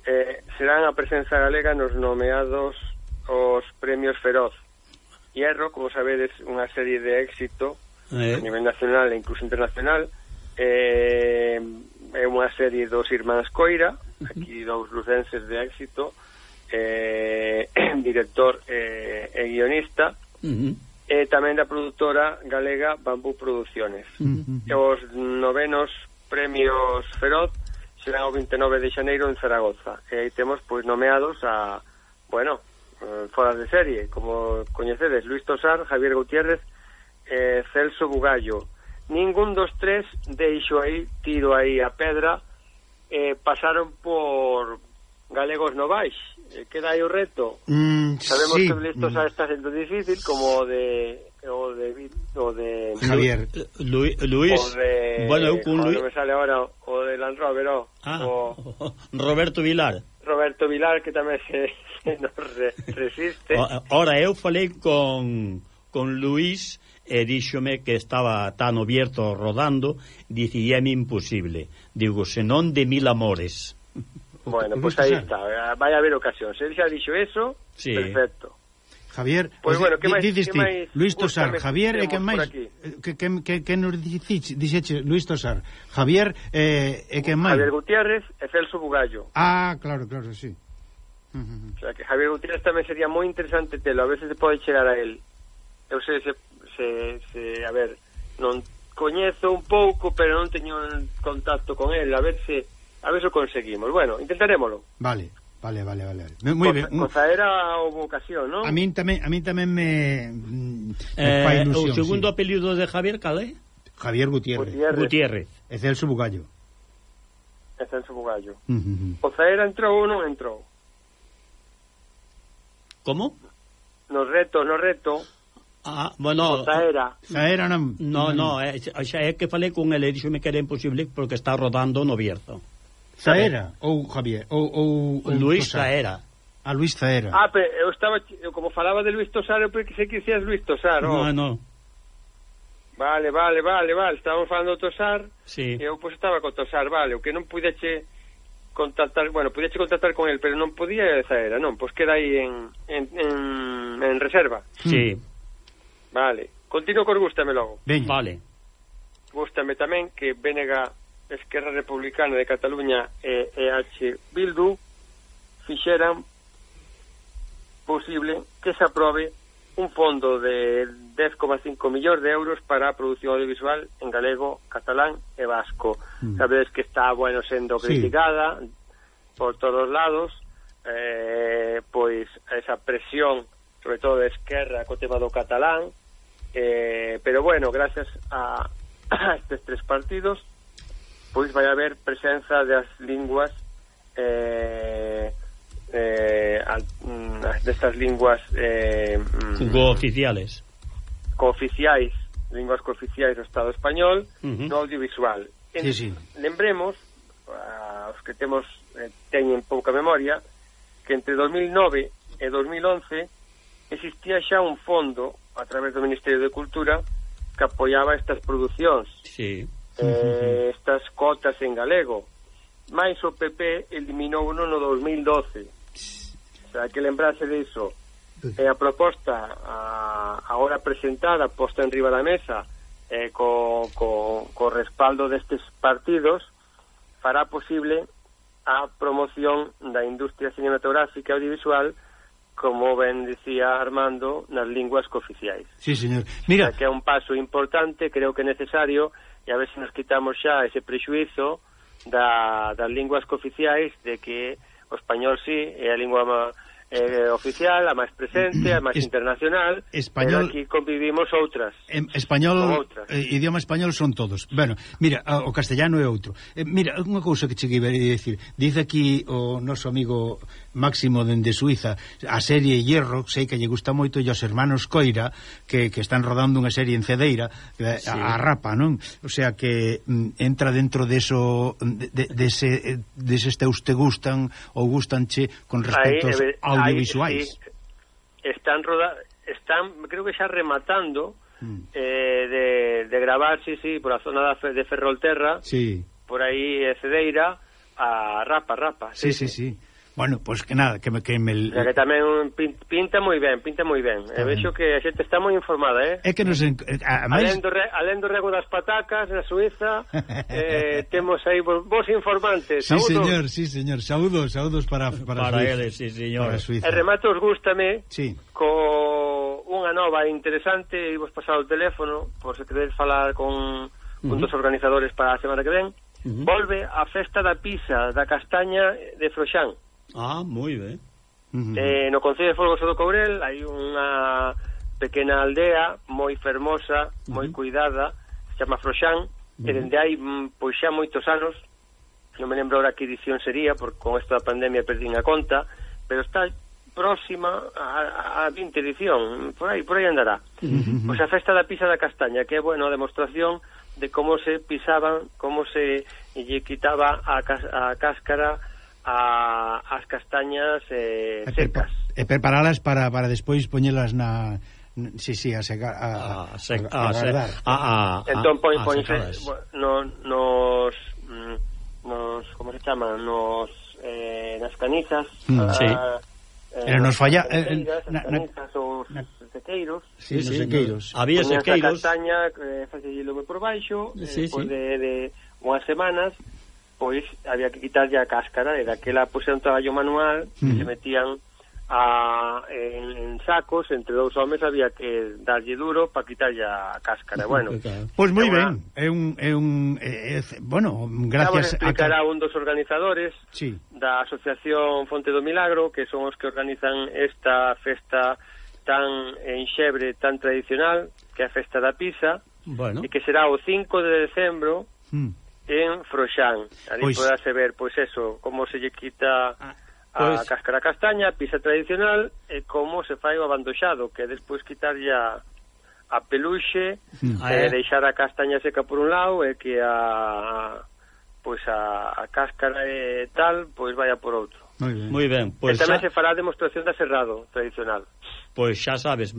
eh, serán a presenza galega nos nomeados os premios Feroz. Hierro, como sabedes, unha serie de éxito eh. a nivel nacional e incluso internacional eh, é unha serie dos irmáns Coira aquí dous lucenses de éxito eh, director eh, e guionista, uh -huh. e tamén da produtora galega Bambú Producciones. Uh -huh. E os novenos premios Feroz serán o 29 de xaneiro en Zaragoza. E aí temos pois nomeados a, bueno, eh, foras de serie, como coñecedes, Luis Tosar, Javier Gutiérrez, eh, Celso Bugallo. Ningún dos tres deixo aí, tiro aí a pedra, eh, pasaron por Galegos Novais, Eh, queda aí o reto. Mm, Sabemos sí. que Blistosa mm. está sendo difícil como de o de o de Javier Lu, Lu, Luis o de, bueno, eu con Luis me sale ahora o de Land Rover, o, ah, o Roberto Vilar. Roberto Vilar que tamén se, se nos re, resiste. Ora eu falei con con Luis e díxome que estaba tan abierto rodando, dicíame imposible. Digo, senón de mil amores. Bueno, pois pues aí está, vai haber ocasión. Se xa dixo eso, sí. perfecto. Javier, pois pues bueno, que máis, dices ti, Luis Tosar, Javier e quen máis que, que, que, que nos dixiche, dixeche Luis Tosar, Javier eh, ¿eh e quen máis? Javier Gutiérrez e Celso Bugallo. Ah, claro, claro, sí. Uh -huh. O sea, que Javier Gutiérrez tamén sería moi interesante telo, a veces se pode chegar a él. Eu sei se, se, se a ver, non coñezo un pouco, pero non teño contacto con él, a ver se a ver se o conseguimos. Bueno, intentaremoslo. Vale. Vale, vale, vale. Moi ben. Cosa era o vocación, ¿no? A min tamén a min tamén me, mm, me eh, fai ilusión. O segundo sí. apelido de Javier cal é? Javier Gutiérrez. Gutiérrez. Gutiérrez. E Celso Bugallo. E Celso Bugallo. Uh mm-hmm. -huh. O Zaera entrou ou non entrou? Como? no reto. nos retos. Ah, bueno, Zaera. Zaera non. No, no, mm-hmm. eh, xa é que falei con el e dixo me que era imposible porque está rodando no Bierzo. Zaera ou Javier ou, ou, ou Luis Zaera a ah, Luis Zaera ah, pero eu estaba eu como falaba de Luis Tosar eu pensei que dicías Luis Tosar no, no, no. Vale, vale, vale, vale, estábamos falando do Tosar sí. eu pois pues, estaba con Tosar, vale o que non pudeche contactar, bueno, pudeche contactar con el, pero non podía esa era, non, pois queda aí en, en, en, en reserva. Sí. Hmm. Vale. Continuo cos gústame logo. Veña. Vale. Gústame tamén que Vénega Esquerra Republicana de Cataluña e EH Bildu fixeran posible que se aprobe un fondo de 10,5 millóns de euros para a produción audiovisual en galego, catalán e vasco. Mm. Sabedes que está, bueno, sendo criticada sí. por todos lados, eh, pois esa presión, sobre todo de Esquerra, co tema do catalán, eh, pero bueno, gracias a, a estes tres partidos, pois vai haber presenza das linguas eh, eh, al, mm, destas linguas eh, mm, cooficiales cooficiais linguas cooficiais do Estado Español uh -huh. no audiovisual en, sí, sí. lembremos uh, os que temos eh, teñen pouca memoria que entre 2009 e 2011 existía xa un fondo a través do Ministerio de Cultura que apoiaba estas producións sí eh, estas cotas en galego. Mais o PP eliminou uno no 2012 o sea, que lembrase diso e a proposta a, agora presentada, posta en riba da mesa eh, co, co, co respaldo destes partidos fará posible a promoción da industria cinematográfica audiovisual como ben dicía Armando, nas linguas cooficiais. Sí, señor. Mira, o sea, que é un paso importante, creo que necesario, e a ver se nos quitamos xa ese prexuizo da, das linguas cooficiais de que o español sí é a lingua má, eh, oficial, a máis presente, a máis es, internacional, español, pero aquí convivimos outras. Em, español, outras. Eh, idioma español son todos. Bueno, mira, o castellano é outro. Eh, mira, unha cousa que cheguei a dicir. Dice aquí o noso amigo Máximo dende Suiza, a serie Hierro, sei que lle gusta moito, e os hermanos Coira, que, que están rodando unha serie en Cedeira, sí. a, a Rapa, non? O sea que mm, entra dentro deso, de, de, de, deses teus te gustan ou gustanche con respecto aos eh, eh, audiovisuais. Ahí, sí, están roda, están, creo que xa rematando, mm. eh, de, de gravar, sí, sí, por a zona da, de Ferrolterra, sí. por aí eh, Cedeira, a Rapa, Rapa. Sí, sí, sí. sí. Bueno, pois pues que nada, que me que me o sea, que tamén pinta moi ben, pinta moi ben. Está e vexo que a xente está moi informada, eh? É que nos eh, además... alén, do re, alén do rego das patacas na Suiza, eh, temos aí vos informantes. Sí, saúdos. señor, sí, señor. Saúdos, saúdos para para, para Suiza. eles, sí, señor. Para Suiza. E rematos gústame. Sí. Co unha nova interesante e vos pasado o teléfono por se queredes falar con, un dos organizadores para a semana que ven. Uh -huh. Volve a festa da pizza da castaña de Froxán. Ah, moi ben. Uh -huh. eh, no Concello de Folgoso do Courel hai unha pequena aldea moi fermosa, moi uh -huh. cuidada, se chama Froxán, uh -huh. e dende hai mm, pois xa moitos anos, non me lembro ora que edición sería, porque con esta pandemia perdín a conta, pero está próxima a, a 20 edición, por aí, por aí andará. Uh -huh. Pois a festa da pisa da castaña, que é, bueno, a demostración de como se pisaban, como se lle quitaba a, cas a cáscara a, as castañas eh, e secas. E preparalas para, para despois poñelas na... Sí, sí, a secar, a, a, sec, a, a, a, a, a, Entón, pois, a, pois, no, nos, mm, nos, como se chama, nos, eh, nas canizas, mm, a, sí. Eh, Pero nos falla eh, eh na, na, os na, sequeiros. Sí, sí, sequeiros. Había sequeiros. A castaña eh, facelle lume por baixo, sí, eh, sí. de, de unhas semanas pois había que quitarlle a cáscara e daquela pois era un traballo manual mm. que se metían a, en, en sacos entre dous homes había que darlle duro para quitarlle a cáscara. Bueno, pois pues moi ben, é un é un é, bueno, gracias a explicará a... un dos organizadores sí. da Asociación Fonte do Milagro, que son os que organizan esta festa tan enxebre, tan tradicional, que é a Festa da Pisa, bueno. e que será o 5 de decembro mm en Froxán. Ali pois... podase ver, pois eso, como se lle quita ah, pois... a cáscara castaña, a pisa tradicional, e como se fai o abandoxado, que despois quitarlle a, a peluxe, hmm. ah, eh, deixar a castaña seca por un lado, e que a pois a, a cáscara e tal, pois vaya por outro. Moi ben. Muy ben pois e tamén xa... se fará a demostración da serrado tradicional. Pois xa sabes,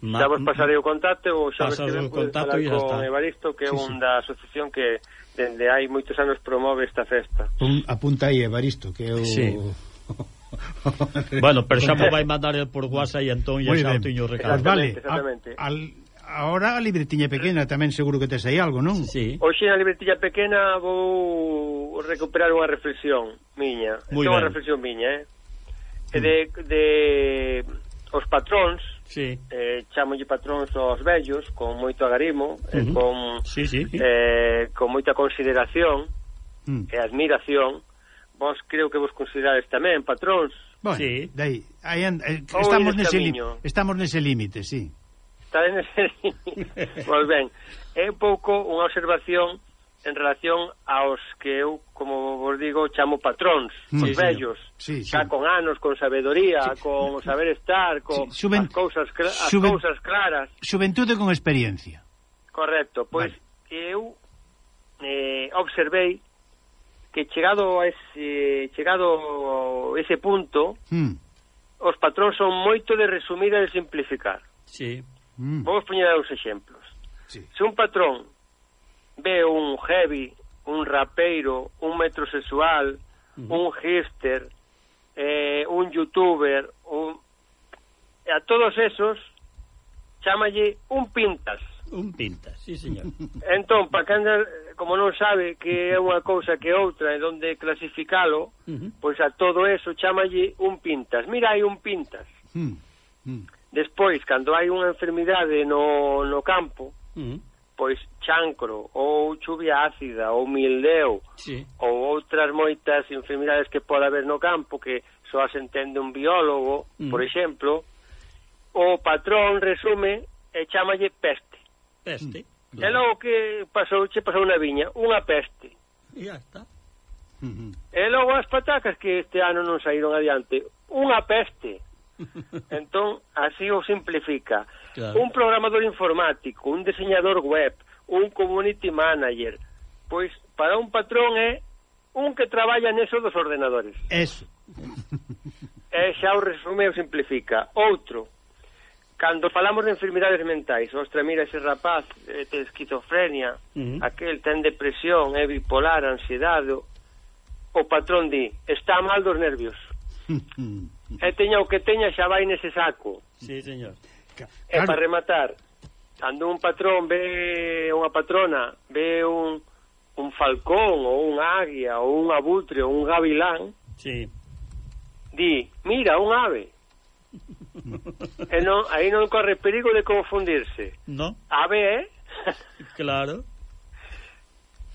Ma... Xa vos pasarei o contacto ou xa Pasas que o contacto e con está. Evaristo que sí, é unha da asociación que dende hai moitos anos promove esta festa. Un, apunta aí, Evaristo, que é o... Sí. bueno, pero xa me vai mandar el por WhatsApp e entón xa o tiño recado. Vale, exactamente. A, al, ahora a libretiña pequena tamén seguro que tes aí algo, non? Sí. Hoxe na libretiña pequena vou recuperar unha reflexión miña. É unha reflexión miña, eh? De, de os patróns sí. eh, chamolle patróns aos vellos con moito agarimo, uh -huh. eh, con, sí, sí. Eh, con moita consideración mm. e admiración. Vos creo que vos considerades tamén patróns. Bueno, sí. de aí, aí and, eh, estamos, nese li, estamos nese límite, sí. Está nese límite. pois ben, é un pouco unha observación en relación aos que eu, como vos digo, chamo patróns, mm. os sí, vellos, sí, sí. xa con anos, con sabedoría, sí. con saber estar, con sí, Suben... as, cousas cl... as Suben... cousas claras. Xuventude con experiencia. Correcto, pois vale. eu eh, observei que chegado a ese chegado a ese punto, mm. os patróns son moito de resumir e de simplificar. Sí. Mm. Vamos poñer uns exemplos. Sí. Se un patrón veo un heavy, un rapeiro, un metrosexual, uh -huh. un hipster, eh, un youtuber, un... a todos esos chamalle un pintas. Un pintas, sí, señor. Entón, para que andar, eh, como non sabe que é unha cousa que outra e onde clasificalo, uh -huh. pois a todo eso chamalle un pintas. Mira, hai un pintas. Uh -huh. Despois, cando hai unha enfermidade no, no campo, uh -huh pois chancro ou chuvia ácida ou mildeo sí. ou outras moitas enfermidades que pode haber no campo que só as entende un biólogo, mm. por exemplo, o patrón resume e chamalle peste. Peste. Mm. E logo que pasou, che pasou na viña, unha peste. E ya está. Mm -hmm. E logo as patacas que este ano non saíron adiante, unha peste. entón, así o simplifica. Claro. Un programador informático, un diseñador web, un community manager, pois para un patrón é un que traballa neso dos ordenadores. Eso. E xa o resume o simplifica. Outro, cando falamos de enfermidades mentais, ostra, mira, ese rapaz eh, ten esquizofrenia, uh -huh. aquel ten depresión, é bipolar, ansiedade, o patrón di, está mal dos nervios. E teña o que teña xa vai nese saco. Sí, señor. Claro. E para rematar, cando un patrón ve unha patrona, ve un, un falcón ou un águia ou un abutre ou un gavilán, sí. di, mira, un ave. e non, aí non corre perigo de confundirse. No. Ave, eh? claro.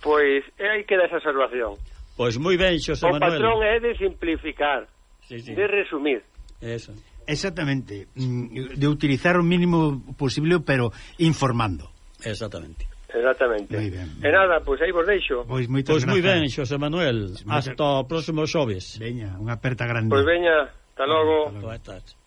Pois, aí queda esa observación. Pois moi ben, Xosé Manuel. O patrón é de simplificar sí, sí. de resumir. Eso. Exactamente, mm, de utilizar o mínimo posible, pero informando. Exactamente. Exactamente. Muy ben, e nada, pois pues aí vos deixo. Pois moitas pois moi ben, Xosé Manuel. Hasta o próximo xoves. Veña, unha aperta grande. Pois veña, hasta logo. Hasta logo.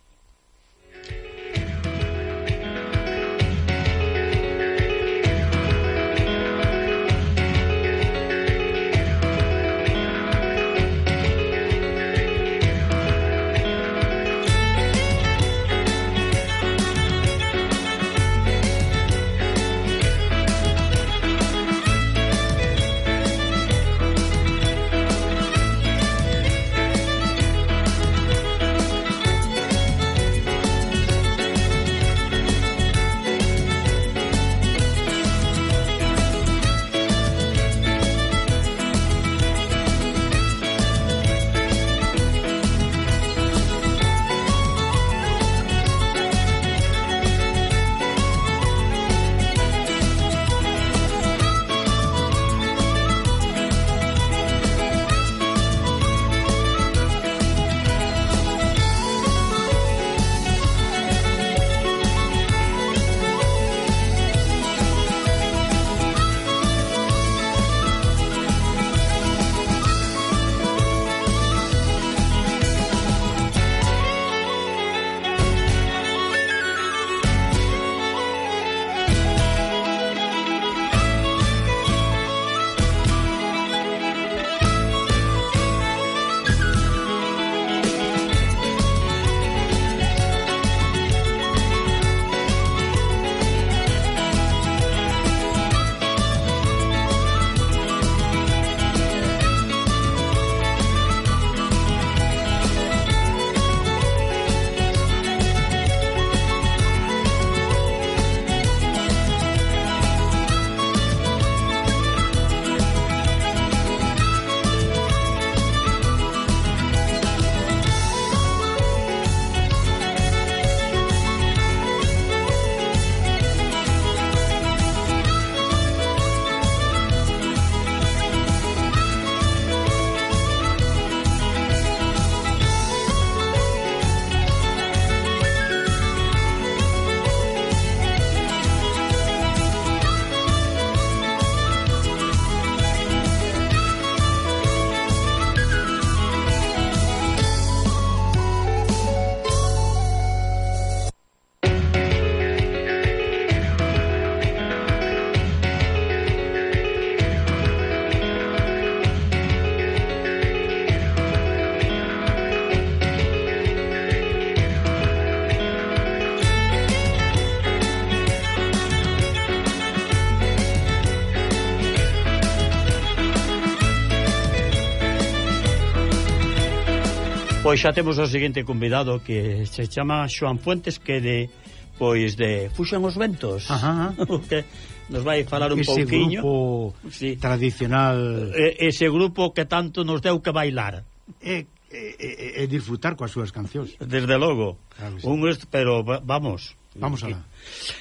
Pois xa temos o seguinte convidado que se chama Xoan Fuentes que de pois de Fuxan os Ventos. Ajá. que nos vai falar un ese pouquiño. Grupo sí. tradicional. E, ese grupo que tanto nos deu que bailar. E, e, e e disfrutar coas súas cancións. Desde logo. Claro, sí. Un pero vamos. Vamos alá.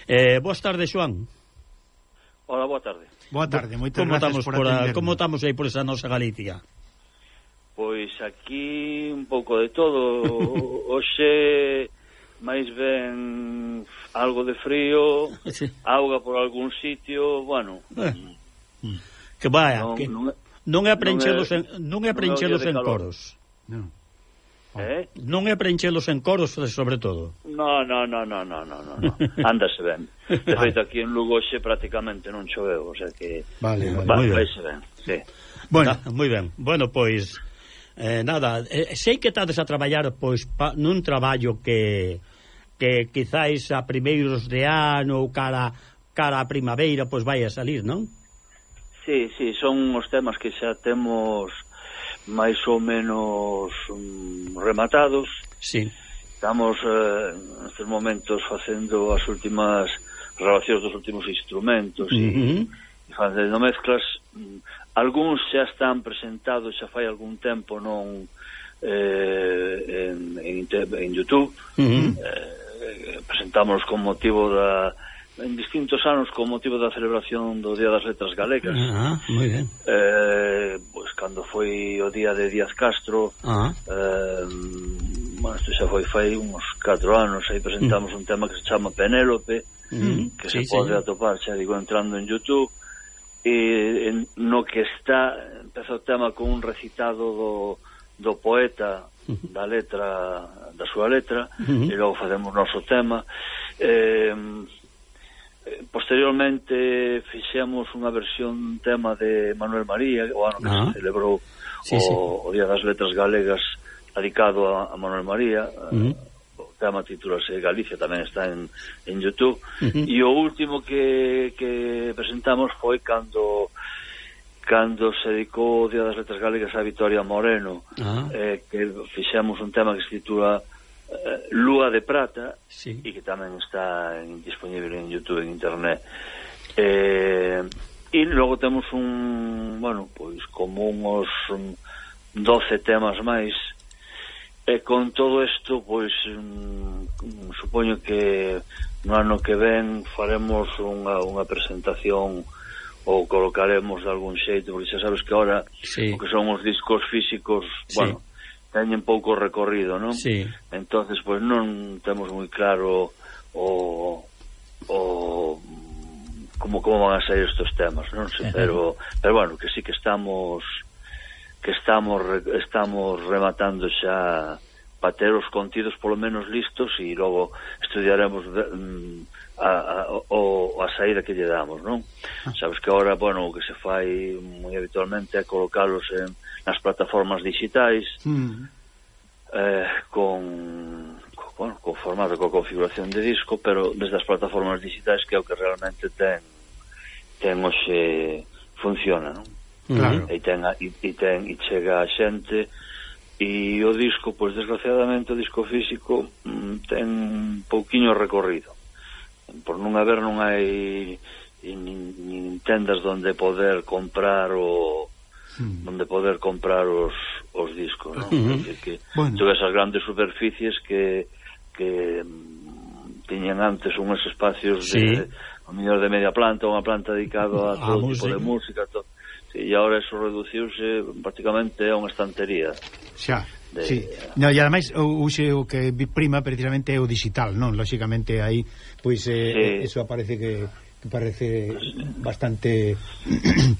Eh, boas tardes, Xoan. Hola, boa tarde. Boa tarde, moitas como gracias por atenderme. Como estamos aí por esa nosa Galicia? Pois aquí un pouco de todo, hoxe máis ben algo de frío, sí. auga por algún sitio, bueno. Eh. Mm. Que vaya, non, que non, non é preenchelos en, non é preenchelos en coros. Non. Eh? Non é preenchelos en coros, sobre todo. No, no, no, no, no, no, no. Ándase ben. De feito, aquí en Lugo xe prácticamente non choveu, o sea que... Vale, vale, Va, moi ben. ben. Sí. Bueno, moi ben. Bueno, pois... Eh, nada, eh, sei que estades a traballar pois pa, nun traballo que que quizáis a primeiros de ano ou cara cara a primavera pois vai a salir, non? Sí, sí, son os temas que xa temos máis ou menos um, rematados. Sí. Estamos eh, nestes momentos facendo as últimas grabacións dos últimos instrumentos uh -huh. e, e facendo mezclas mm, Alguns xa están presentados xa fai algún tempo non eh, en, en, en Youtube uh -huh. eh, presentámonos con motivo da en distintos anos con motivo da celebración do Día das Letras Galegas ah, moi ben. Eh, pois cando foi o día de Díaz Castro ah. eh, bueno, isto xa foi fai uns 4 anos aí presentamos uh -huh. un tema que se chama Penélope uh -huh. que sí, se pode sí. atopar xa digo entrando en Youtube e, en, no que está empeza o tema con un recitado do, do poeta da letra da súa letra uh -huh. e logo facemos o noso tema eh, posteriormente fixemos unha versión tema de Manuel María o ano que ah. se celebrou sí, o, sí. o Día das Letras Galegas dedicado a, a Manuel María uh eh, -huh tema titulase Galicia, tamén está en, en Youtube uh -huh. e o último que, que presentamos foi cando cando se dedicou o Día das Letras Galegas a Vitoria Moreno uh -huh. eh, que fixemos un tema que se titula eh, Lúa de Prata sí. e que tamén está en, disponible en Youtube, en Internet eh, e logo temos un bueno, pois como unhos 12 temas máis E con todo isto, pois, mm, mm, supoño que no ano que ven faremos unha, unha presentación ou colocaremos de algún xeito, porque xa sabes que ahora sí. o que son os discos físicos, sí. bueno, teñen pouco recorrido, non? Sí. Entonces, pois non temos moi claro o, o como como van a sair estes temas, non sei, sí. pero pero bueno, que sí que estamos que estamos estamos rematando xa para ter os contidos polo menos listos e logo estudiaremos de, mm, a, a, o, a saída que lle damos, non? Ah. Sabes que ahora, bueno, o que se fai moi habitualmente é colocalos en, nas plataformas digitais mm. eh, con co, bueno, con formato, con configuración de disco pero desde as plataformas digitais que é o que realmente ten ten hoxe funciona, non? claro. e, ten, a, e, e, ten, e chega a xente e o disco, pois desgraciadamente o disco físico mm, ten un pouquiño recorrido por non haber non hai nin, nin tendas onde poder comprar o mm. onde poder comprar os, os discos non? Uh -huh. que bueno. todas esas grandes superficies que que mm, tiñan antes uns espacios sí. de, o mellor de media planta, unha planta dedicada a todo a tipo música. de música, todo e agora eso reduciuse prácticamente a unha estantería. Xa. De... Sí. No, e ademais use o que prima precisamente é o digital, non? Lóxicamente aí pois eh, sí. Eh, eso aparece que, que parece bastante sí.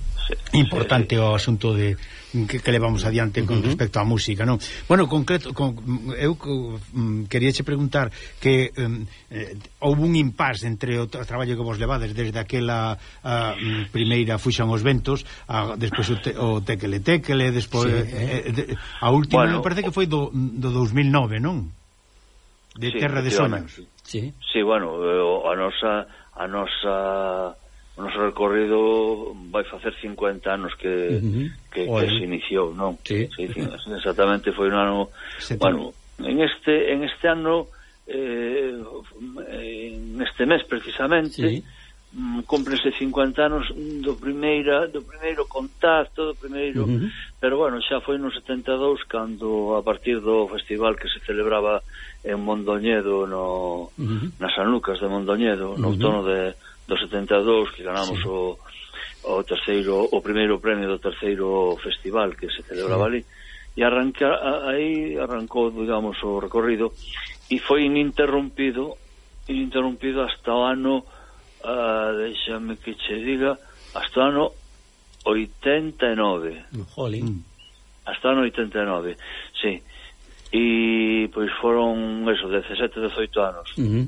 importante sí, sí. o asunto de que, que levamos adiante con respecto á música, non? Bueno, concreto, con, eu mm, queríache preguntar que um, eh, houve un impasse entre o, tra o traballo que vos levades desde aquela a, mm, primeira Fuxan os Ventos, a, despois o, te, o Tequele Tequele, despois sí, eh, eh, de, a última, bueno, me parece que foi do, do 2009, non? De sí, Terra de Soños. Sí. sí, bueno, eh, a nosa a nosa o noso recorrido vai facer 50 anos que, uh -huh. que, que se iniciou, non? Sí. sí, exactamente foi un ano, Sete. bueno, en este en este ano eh, en este mes precisamente sí. Mm, cúmplense 50 anos do primeira do primeiro contacto, do primeiro, uh -huh. pero bueno, xa foi no 72 cando a partir do festival que se celebraba en Mondoñedo no uh -huh. San Lucas de Mondoñedo, no uh -huh. outono de do 72 que ganamos sí. o o terceiro o primeiro premio do terceiro festival que se celebraba sí. ali e arranca aí arrancou digamos o recorrido e foi ininterrompido ininterrompido hasta o ano uh, deixame que che diga hasta o ano 89 Jolín. Mm. hasta o ano 89 sí e pois foron eso 17, 18 anos uh -huh.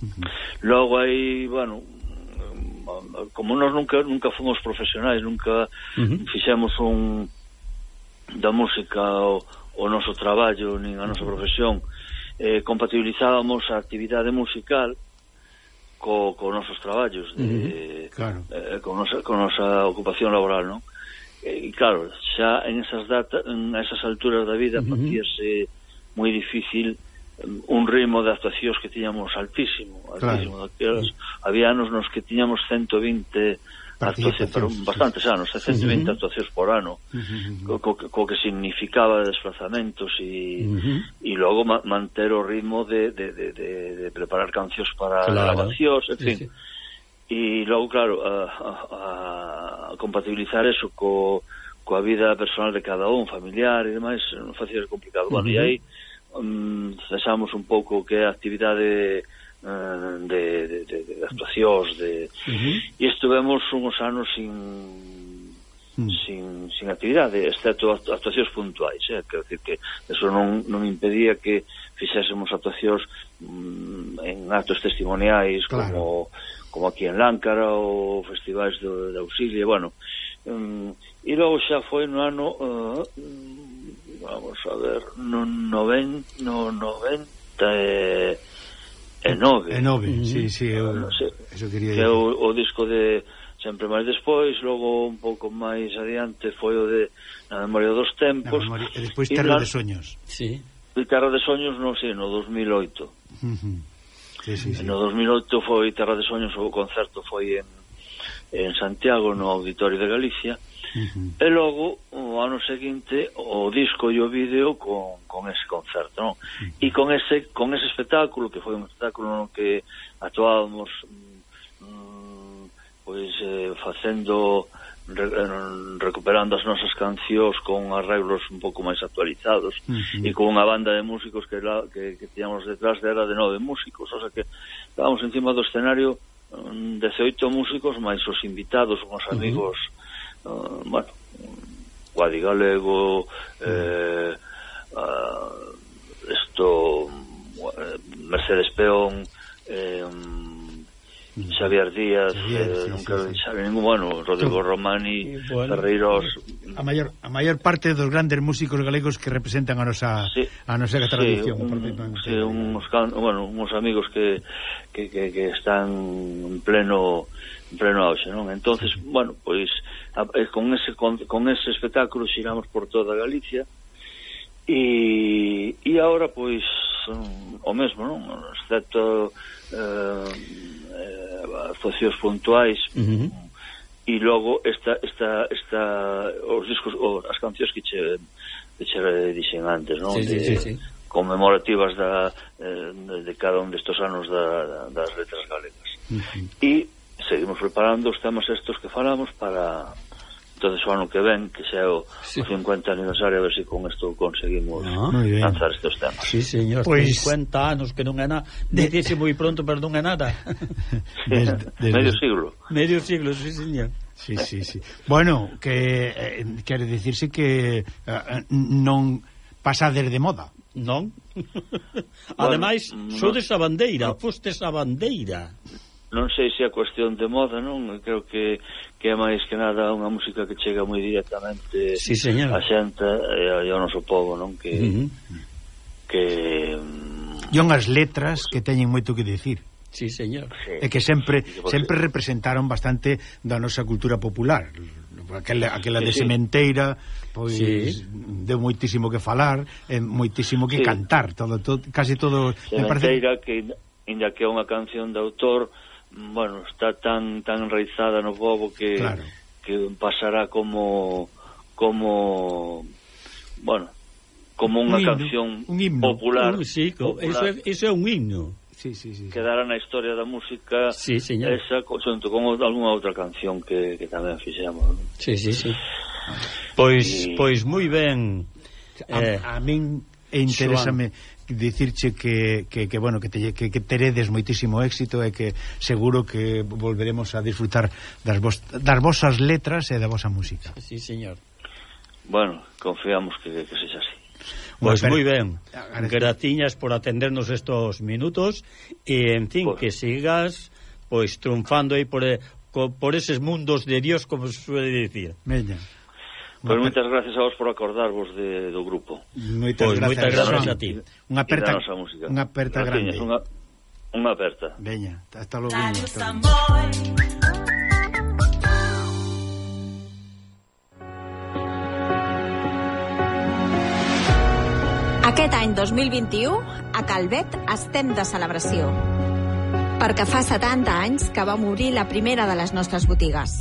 Uh -huh. logo aí bueno como nós nunca nunca fomos profesionais, nunca uh -huh. fixemos un da música o, o noso traballo, nin a nosa profesión, eh, compatibilizábamos a actividade musical co, co nosos traballos de, uh -huh. claro. eh, con, nosa, con nosa ocupación laboral, non? Eh, e claro, xa en esas datas, en esas alturas da vida uh -huh. facíase moi difícil un ritmo de actuacións que tiñamos altísimo, altísimo claro. Había anos nos que tiñamos 120 actuacións, eh, pero bastantes anos 120 uh -huh. actuacións por ano uh -huh. co, co, co que significaba desplazamentos e uh -huh. logo ma manter o ritmo de, de, de, de, de preparar cancións para claro. grabacións, en fin sí. E logo, claro, a, a, a compatibilizar eso co, coa vida personal de cada un, familiar e demais, non facía complicado. Bueno, uh -huh. e aí um, cesamos un pouco que é a actividade eh, de, de, de, de actuacións de... Uh -huh. e estivemos uns anos sin mm. sin, sin actividade, excepto actuacións puntuais, eh? quero decir que eso non, non impedía que fixésemos actuacións mm, en actos testimoniais claro. como como aquí en Láncara ou festivais de, de auxilio, bueno, um, e logo xa foi no ano uh, vamos a ver, no, noven, no 90 e, e nove. E nove, mm sí, sí, eu, no, eso quería que o, o disco de sempre máis despois, logo un pouco máis adiante foi o de Na memoria dos tempos. Memoria, e despois Terra de Soños. Sí. E Terra de Soños, non sei, no 2008. Uh -huh. sí, sí, sí. No 2008 foi Terra de Soños, o concerto foi en en Santiago no Auditorio de Galicia uh -huh. e logo o ano seguinte o disco e o vídeo con, con ese concerto non? Uh -huh. e con ese con ese espectáculo que foi un espectáculo no que actuábamos mm, mm pois eh, facendo re, eh, recuperando as nosas cancións con arreglos un pouco máis actualizados uh -huh. e con unha banda de músicos que, la, que, que tiñamos detrás de era de nove músicos, o sea que estábamos encima do escenario 18 músicos máis os invitados, uns amigos uh -huh. uh, bueno, Guadi Galego eh, uh, esto eh, Mercedes Peón eh, Xavier Díaz, Xavier, eh, sí, nunca sí, sí. sabe ningún, bueno, Rodrigo Romani, bueno, Ferreiros. A maior a maior parte dos grandes músicos galegos que representan a nosa sí, a nosa tradición, sí, un, sí, unos, bueno, unos amigos que, que, que, que están en pleno en pleno auxe, non? Entonces, sí. bueno, pois a, eh, con ese con, con ese espectáculo xiramos por toda Galicia. E, e agora pois o mesmo, non? Excepto eh, eh actuacións puntuais uh -huh. e logo esta, esta, esta os discos ou as cancións que che, que che dixen antes non? Sí, de, sí, sí, sí. conmemorativas da, de, de cada un destos anos da, das letras galegas uh -huh. e seguimos preparando os temas estos que falamos para entonces o ano que ven, que xa o, sí. o 50 aniversario, a ver se si con isto conseguimos ah, lanzar estes temas. Sí, señor, pois... Pues... 50 anos que non é nada, dice moi pronto, pero non é nada. desde, desde... Medio siglo. Medio siglo, sí, señor. Sí, sí, sí. Bueno, que eh, quere dicirse que eh, non pasades de moda. Non. Ademais, bueno, sodes a bandeira, fostes a bandeira non sei se é cuestión de moda, non? Creo que, que é máis que nada unha música que chega moi directamente sí, señora. a xente e ao noso povo, non? Que, uh -huh. que... E unhas letras que teñen moito que dicir. Sí, señor. Sí. E que sempre sí, porque... sempre representaron bastante da nosa cultura popular. Aquela, aquela de sí, sementeira pois sí. deu moitísimo que falar, e moitísimo que sí. cantar, todo, todo casi todo, sementeira me parece que inda que é unha canción de autor bueno, está tan tan enraizada no povo que claro. que pasará como como bueno, como unha un canción un himno. popular. Un, sí, popular. Eso, é, eso é un himno. Sí, sí, sí. Quedará na historia da música sí, señor. esa xunto con algunha outra canción que, que tamén fixemos. Non? Sí, sí, sí. Pois, y... pois moi ben. A, eh, a min eh, Interésame dicirche que, que, que bueno, que, te, que, que teredes moitísimo éxito e que seguro que volveremos a disfrutar das, vos, das vosas letras e da vosa música. Sí, señor. Bueno, confiamos que, que sexa así. Pois pues moi ben, gratiñas por atendernos estos minutos e, en fin, pues, que sigas pois triunfando aí por, eh, por eses mundos de Dios, como se suele dicir. Veña. Pois Unha moitas gracias a vos por acordarvos de, do grupo Moitas Pois, gracias, moitas gracias a ti. Unha aperta, unha aperta grande. unha, unha aperta Veña, hasta logo. Hasta logo. Aquest any 2021, a Calvet estem de celebració. Perquè fa 70 anys que va morir la primera de les nostres botigues.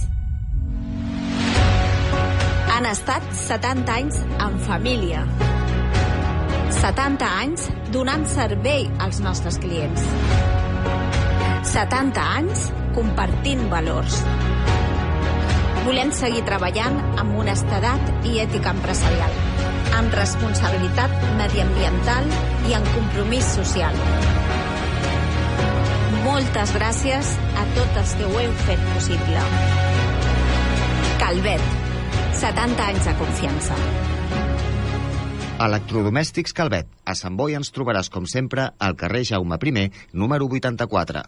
Han estat 70 anys en família. 70 anys donant servei als nostres clients. 70 anys compartint valors. Volem seguir treballant amb honestedat i ètica empresarial, amb responsabilitat mediambiental i en compromís social. Moltes gràcies a tots els que ho heu fet possible. Calvet, 70 anys de confiança. Electrodomèstics Calvet. A Sant Boi ens trobaràs, com sempre, al carrer Jaume I, número 84.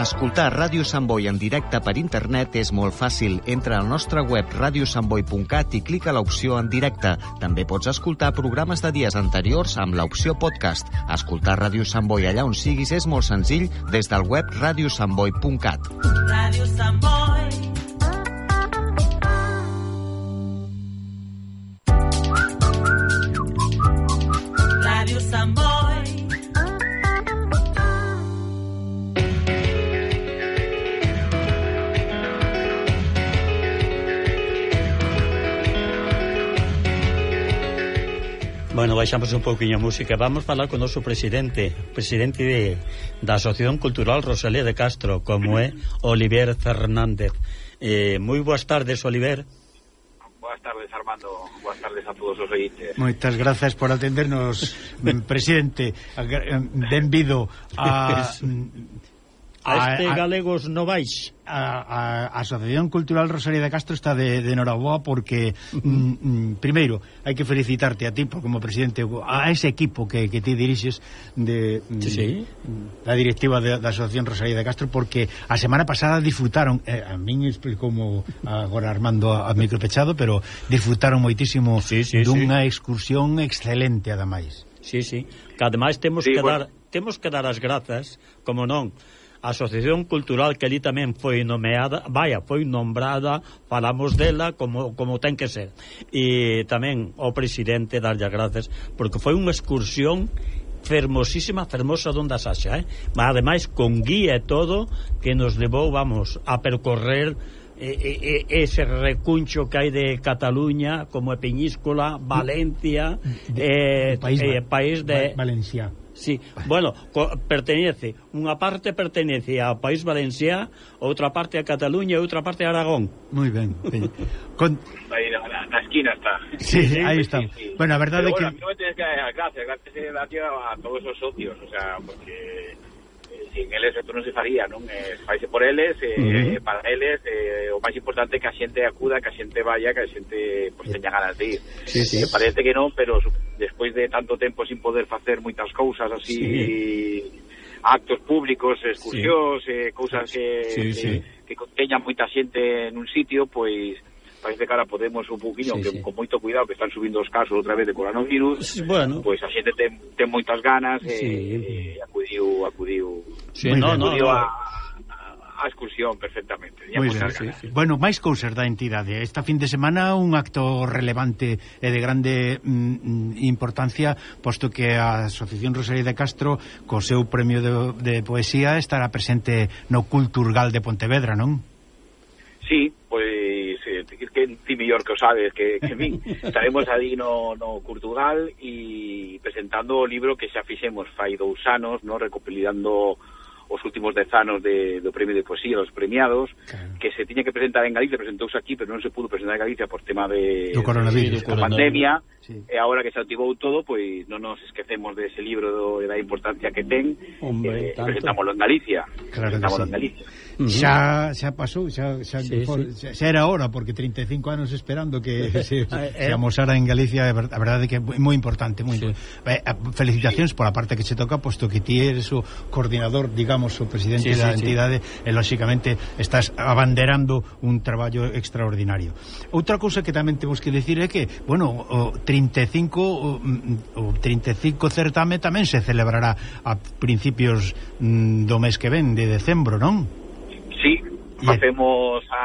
Escoltar Ràdio Sant Boi en directe per internet és molt fàcil. Entra al nostre web radiosantboi.cat i clica l'opció en directe. També pots escoltar programes de dies anteriors amb l'opció podcast. Escoltar Ràdio Sant Boi allà on siguis és molt senzill des del web radiosantboi.cat. Radio Samboy. Radio bueno, baixamos un pouquinho a música. Vamos falar con o noso presidente, presidente de, da Asociación Cultural Rosalía de Castro, como é Oliver Fernández. Eh, moi boas tardes, Oliver. Boas tardes, Armando. Boas tardes a todos os ointes. Moitas grazas por atendernos, presidente. Eh, benvido a... a este a, a, galegos no vais. A, a, a Asociación Cultural Rosario de Castro está de, de Noraboa porque, mm, mm, primeiro, hai que felicitarte a ti como presidente, a ese equipo que, que ti dirixes de, mm, sí, sí. da directiva de, da Asociación Rosario de Castro porque a semana pasada disfrutaron, eh, a min explicou como agora Armando a, a micropechado, pero disfrutaron moitísimo sí, sí, dunha sí. excursión excelente, ademais. Sí, sí, que ademais temos sí, que bueno. dar temos que dar as grazas, como non, a Asociación Cultural que ali tamén foi nomeada, vaya, foi nombrada, falamos dela como, como ten que ser. E tamén o presidente darlle as gracias, porque foi unha excursión fermosísima, fermosa donde Saxa, eh? Mas ademais con guía e todo que nos levou, vamos, a percorrer e, e, ese recuncho que hai de Cataluña como é Peñíscola, Valencia, eh, país, eh, país de Valencia. Sí, bueno, pertenece, unha parte pertenece ao País Valenciá, outra parte a Cataluña e outra parte a Aragón. Moi ben. ben. Con... Aí, na, na esquina está. Sí, sí aí está. Sí, sí. Bueno, a verdade Pero, bueno, que... Bueno, a mí no me tienes que dar gracias, gracias a todos os socios, o sea, porque sin eles esto non se faría, non? Eh, faise por eles, eh, uh -huh. para eles, eh, o máis importante é que a xente acuda, que a xente vaya, que a xente pues, teña ganas de ir. Sí, sí. Eh, parece que non, pero despois de tanto tempo sin poder facer moitas cousas así... Sí actos públicos, excursións, sí. eh, cousas que, sí, sí. que, que moita xente nun sitio, pois parece cara podemos un poquinho, sí, que sí. con moito cuidado que están subindo os casos outra vez de coronavirus, bueno. pois a xente ten, ten moitas ganas eh, sí. e, acudiu acudiu, sí, acudiu no, acudiu no, a, a, a excursión perfectamente. Muy ben, sí, ¿eh? sí. Bueno, máis cousas da entidade. Esta fin de semana un acto relevante e de grande mm, mm, importancia, posto que a Asociación Rosalía de Castro, co seu premio de, de poesía, estará presente no Culturgal de Pontevedra, non? Sí, pois que ti mellor que o sabes que, que min. Estaremos ali no, no Curtugal e presentando o libro que xa fixemos fai dous anos, no recopilando os últimos dez anos de, do Premio de Poesía os premiados, claro. que se tiña que presentar en Galicia, presentouse aquí, pero non se pudo presentar en Galicia por tema de, do coronavirus, de, de pandemia, sí. e agora que se activou todo, pois non nos esquecemos dese libro do, de da importancia que ten, Hombre, eh, tanto. presentámoslo en Galicia. Claro presentámoslo sí. en Galicia. Uh. Xa xa pasou, xa xa, sí, por, sí. xa era hora porque 35 anos esperando que se, ah, eh. se amosara en Galicia, a verdade que é moi importante, moi. Sí. Eh, ah, Felicitacións pola parte que se toca, posto que ti eres o coordinador, digamos, o presidente sí, da sí, entidade, sí. e eh, lóxicamente estás abanderando un traballo extraordinario. Outra cousa que tamén temos que decir é que, bueno, o 35 o, mm, o 35 certame tamén se celebrará a principios mm, do mes que ven de decembro, non? Facemos a,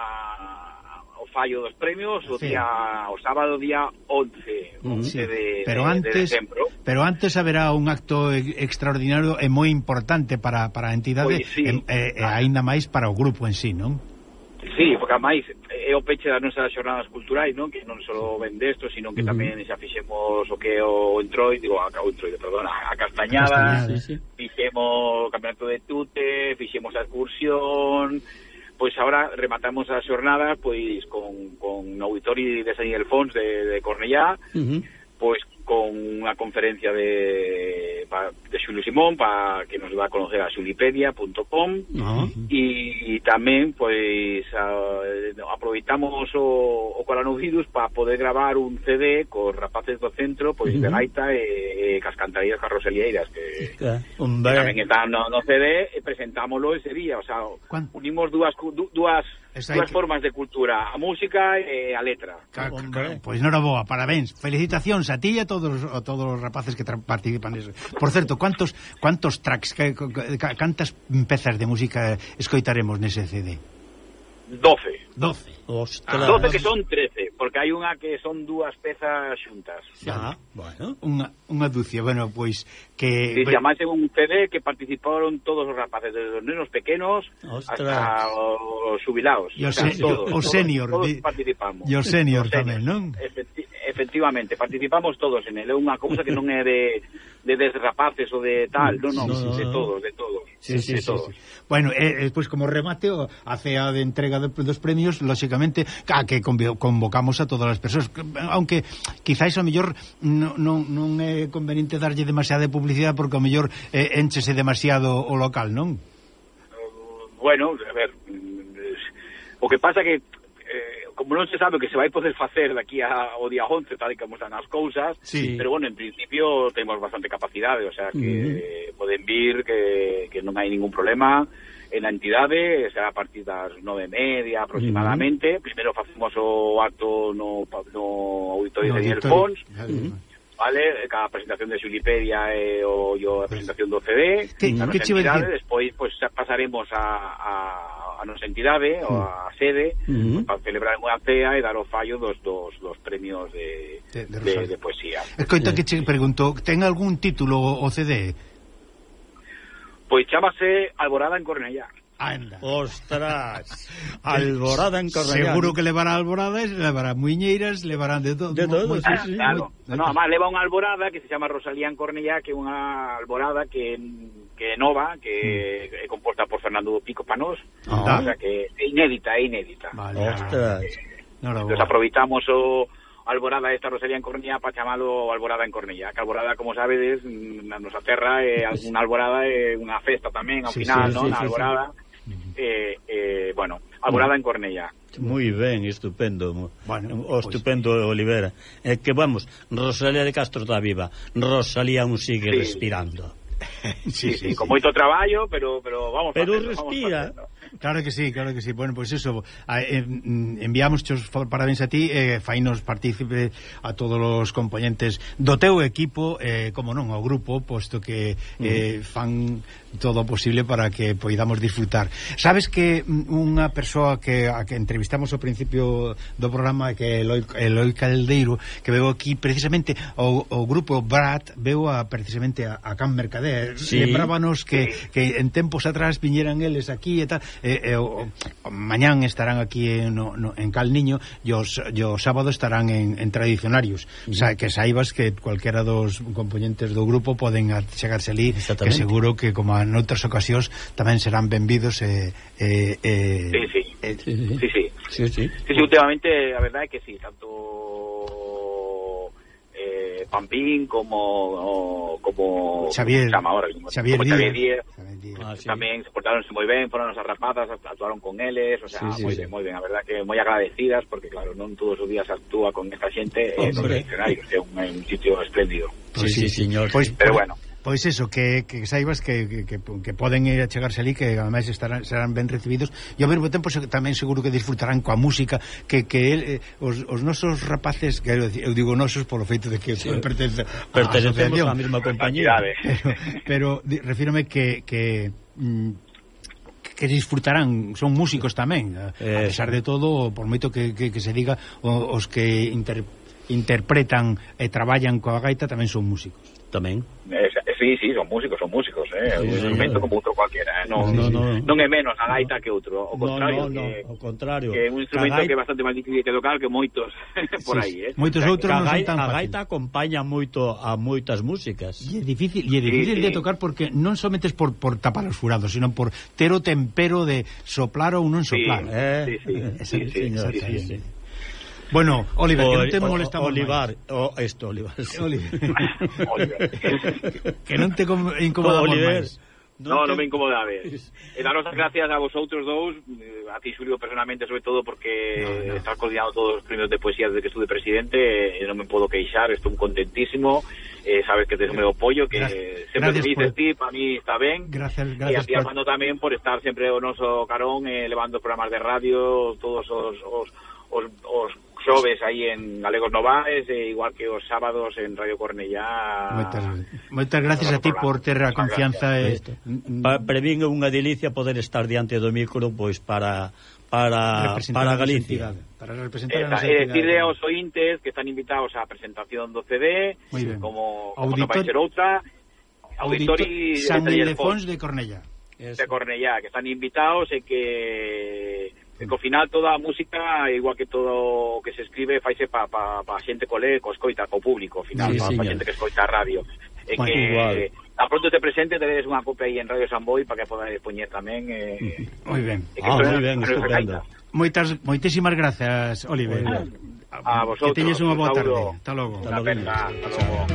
a, o fallo dos premios o sí. día o sábado día 11, 11 mm-hmm. sí. de, pero de, antes, de decembro. Pero antes haberá un acto extraordinario e moi importante para, para a entidade pois, sí. e, e, e aínda máis para o grupo en sí, non? Sí, porque además é o peche das nosas xornadas culturais, non? Que non só vende isto, sino que tamén xa fixemos o que é o entroi, digo, a, o entroi, perdón, a, a Castañada, a Castañada sí, sí. fixemos o campeonato de tute, fixemos a excursión, pois agora rematamos as xornadas pois con, con o auditorio de San Ildefonso de, de Cornellá, uh -huh. pois con unha conferencia de, de Xulio Simón para que nos va a conocer a xulipedia.com uh -huh. e, e tamén pois a, aproveitamos o, o coronavirus para poder gravar un CD cos rapaces do centro pois uh -huh. de gaita e, e cas cantarías que, Está, que tamén están no, no CD e presentámoslo ese día o sea, ¿Cuán? unimos dúas, dúas Está dúas formas de cultura, a música e a letra. Ca, ca, pois non boa, parabéns. Felicitacións a ti e a todos a todos os rapaces que participan niso. Por certo, cuántos, cuántos tracks, cantas pezas de música escoitaremos nese CD? Doce. Doce. Ostras. Ah, doce que son trece, porque hai unha que son dúas pezas xuntas. Ah, bueno, unha, unha dúcia, bueno, pois que... se chamasen un CD que participaron todos os rapaces, desde os nenos pequenos Ostras. hasta os jubilados. E se, todos, os senior. Todos, todos participamos. E os senior, senior tamén, non? Efecti efectivamente, participamos todos en ele. É unha cousa que non é de de desrapaces ou de tal, non, non, no, no, de todos, de todos. Sí, sí, de sí, todos. Sí. Bueno, eh, eh pois pues como remate a cea de entrega de, dos premios, lóxicamente, a que convocamos a todas as persoas, aunque quizáis o mellor non, non, non é conveniente darlle demasiada publicidade porque a mellor eh, enchese demasiado o local, non? Bueno, a ver, o que pasa que como non se sabe o que se vai poder facer daqui a, ao día 11, tal e como están as cousas, sí. pero bueno, en principio temos bastante capacidade, o sea, que uh -huh. poden vir, que, que non hai ningún problema, en a entidade, será a partir das nove e media aproximadamente, uh -huh. primeiro facemos o acto no, no auditorio no de Fons, uh -huh. vale, a presentación de Xulipedia e o yo a presentación do CD, que, que entidade, despois pues, pasaremos a, a a nosa entidade, ou a sede, mm para celebrar unha cea e dar o fallo dos, dos, dos premios de, de, de, de, de poesía. Escoita que che pregunto, ten algún título o CD? Pois chamase Alborada en Cornellá. Anda. Ostras. Alborada en Cornellá. Seguro que levará alboradas, levará muiñeiras, levarán de todo. De todo, sí, sí. Ah, claro. Muy... No, además leva unha alborada que se chama Rosalía en Cornellá, que é unha alborada que que é nova, que é composta por Fernando Pico Panós, oh. o sea que é inédita, é inédita. Vale, o eh, aproveitamos o Alborada esta Rosalía en Cornellá para chamalo Alborada en Cornellá, que Alborada, como sabedes, na mm, nosa terra é eh, unha alborada é eh, unha festa tamén ao sí, final, sí, non? Sí, na sí, alborada. Sí. Eh, eh, bueno, Alborada en Cornellá. Moi ben, estupendo. Bueno, o estupendo pues... Olivera. É eh, que vamos, Rosalía de Castro está viva. Rosalía aún sigue sí. respirando. sí, sí, sí, con moito traballo, pero pero vamos Pero facendo, respira. Vamos facendo. Claro que sí, claro que sí. Bueno, pois pues iso, eh, mm, enviamos os parabéns a ti, eh, fainos partícipe a todos os componentes do teu equipo, eh, como non, ao grupo, posto que eh, fan todo o posible para que poidamos disfrutar. Sabes que mm, unha persoa que a que entrevistamos ao principio do programa, que é Eloi, Eloi Caldeiro, que veo aquí precisamente o, o grupo Brat, veo a, precisamente a, a Can Mercader, sí. lembrábanos que, que en tempos atrás viñeran eles aquí e tal, eh, eh, o, o, mañán estarán aquí en, no, no, en Cal Niño e os, e os sábado estarán en, en Tradicionarios o sea, que saibas que cualquera dos componentes do grupo poden chegarse ali que seguro que como en outras ocasións tamén serán benvidos e... Eh, eh, eh, sí, sí. Eh, sí, sí. Sí, sí. Sí, sí. sí, sí. Últimamente, a verdade é que sí, tanto eh, Pampín, como como Xavier, como ahora, como, Xavier, como Xavier Díaz, Díaz, Díaz. Ah, sí. se portaronse moi ben, foron as rapazas, actuaron con eles, o sea, sí, sí, moi ben, moi ben, a verdad que moi agradecidas porque claro, non todos os días actúa con esta xente, eh, no escenarios, é un, un sitio espléndido. Pois sí, sí, sí, señor. Pois, pues, Pero bueno, Pois eso, que, que saibas que, que, que, que poden ir a chegarse ali que ademais estarán, serán ben recibidos e ao mesmo tempo se, tamén seguro que disfrutarán coa música que, que el, eh, os, os nosos rapaces que eu, eu digo nosos polo feito de que sí. pertenece pertenecemos á mesma compañía pero, pero di, refírome que, que mm, que disfrutarán, son músicos tamén, a, eh, a pesar de todo, por moito que, que, que se diga, os que inter, interpretan e traballan coa gaita tamén son músicos. Tamén. Eh, Sí, sí, son músicos, son músicos, eh. Sí, un instrumento como outro cualquiera, eh. Non, no, no, non é menos a gaita que outro, o contrario, no, no, que, no, o contrario. que é un instrumento gaita... que é bastante máis difícil de tocar que moitos por sí, aí, eh. Moitos o sea, outros non son tan A gaita acompaña moito a moitas músicas. E é difícil, e é difícil sí, de tocar porque non somente por por tapar os furados, sino por ter o tempero de soplar ou non soplar. Sí, eh. sí, sí, sí, sí, sí, sí, sí, sí, sí, sí. Bueno, Oliver, que non te molestamos Olivar, o esto, Olivar. Oliver. Oliver. que non te incomodamos Oliver. máis. No, no, no me incomodades. E eh, daros as gracias a vosotros dous, eh, a ti Xulio personalmente sobre todo porque no, no. estás coordinando todos os premios de poesía desde que estuve presidente eh, e non me podo queixar, estou contentísimo. Eh, sabes que te meu apoio, que gracias, sempre gracias feliz por... ti, para mí está ben. Gracias, gracias. E a ti Armando por... tamén por estar sempre o noso carón eh, levando programas de radio, todos os, os, os, os xoves aí en Galegos Novaes e igual que os sábados en Radio Cornellá Moitas, moitas gracias a ti por ter a confianza e... pa, Para min é unha delicia poder estar diante do micro pois para para para Galicia. para representar Esa, eh, e decirle aos ointes que están invitados á presentación do CD como, como non vai ser outra Auditori San Ildefons de Cornellá de Cornellá, que están invitados e que E co final toda a música, igual que todo o que se escribe, faise pa, pa, pa xente cole, co escoita, co público, ao final, sí, pa, pa xente que escoita a radio. E Mas que igual. a pronto te presente tedes unha copia aí en Radio Samboy para que podades poñer tamén. Eh, moi ben, e que ah, moi ben, estupendo. Moitas, moitísimas grazas, Oliver. Ah, a vosotros. Que teñes unha boa tarde. Hasta logo. Hasta logo. Hasta logo.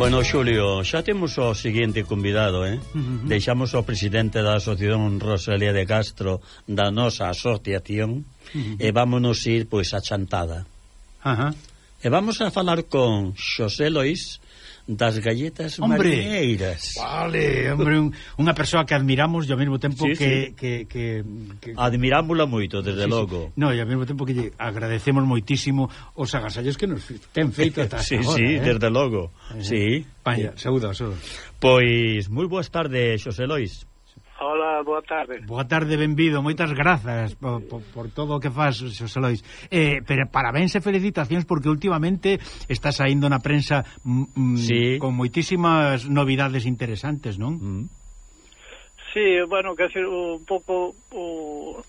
Bueno, Xulio, xa temos o seguinte convidado, eh? Deixamos o presidente da asociación Rosalía de Castro da nosa asociación e vámonos ir, pois, a Chantada. Ajá. E vamos a falar con Xosé Lois das galletas hombre, mariñeiras. Vale, hombre, un, unha persoa que admiramos e ao mesmo tempo sí, que, sí. que que que admirámola moito, desde sí, logo. Sí. No, e ao mesmo tempo que lle agradecemos moitísimo os agasallos que nos ten feito ata Sí, agora, sí, eh? desde logo. Eh, sí. -huh. Sí. Paña, saúdos. Pois moi boas tardes, Xosé Lois. Hola, boa tarde. Boa tarde, benvido. Moitas grazas por, por, por todo o que faz, Xosé Lois. Eh, pero parabéns e felicitacións porque últimamente está saindo na prensa mm, mm, sí. con moitísimas novidades interesantes, non? Mm. Sí, bueno, que ser un pouco o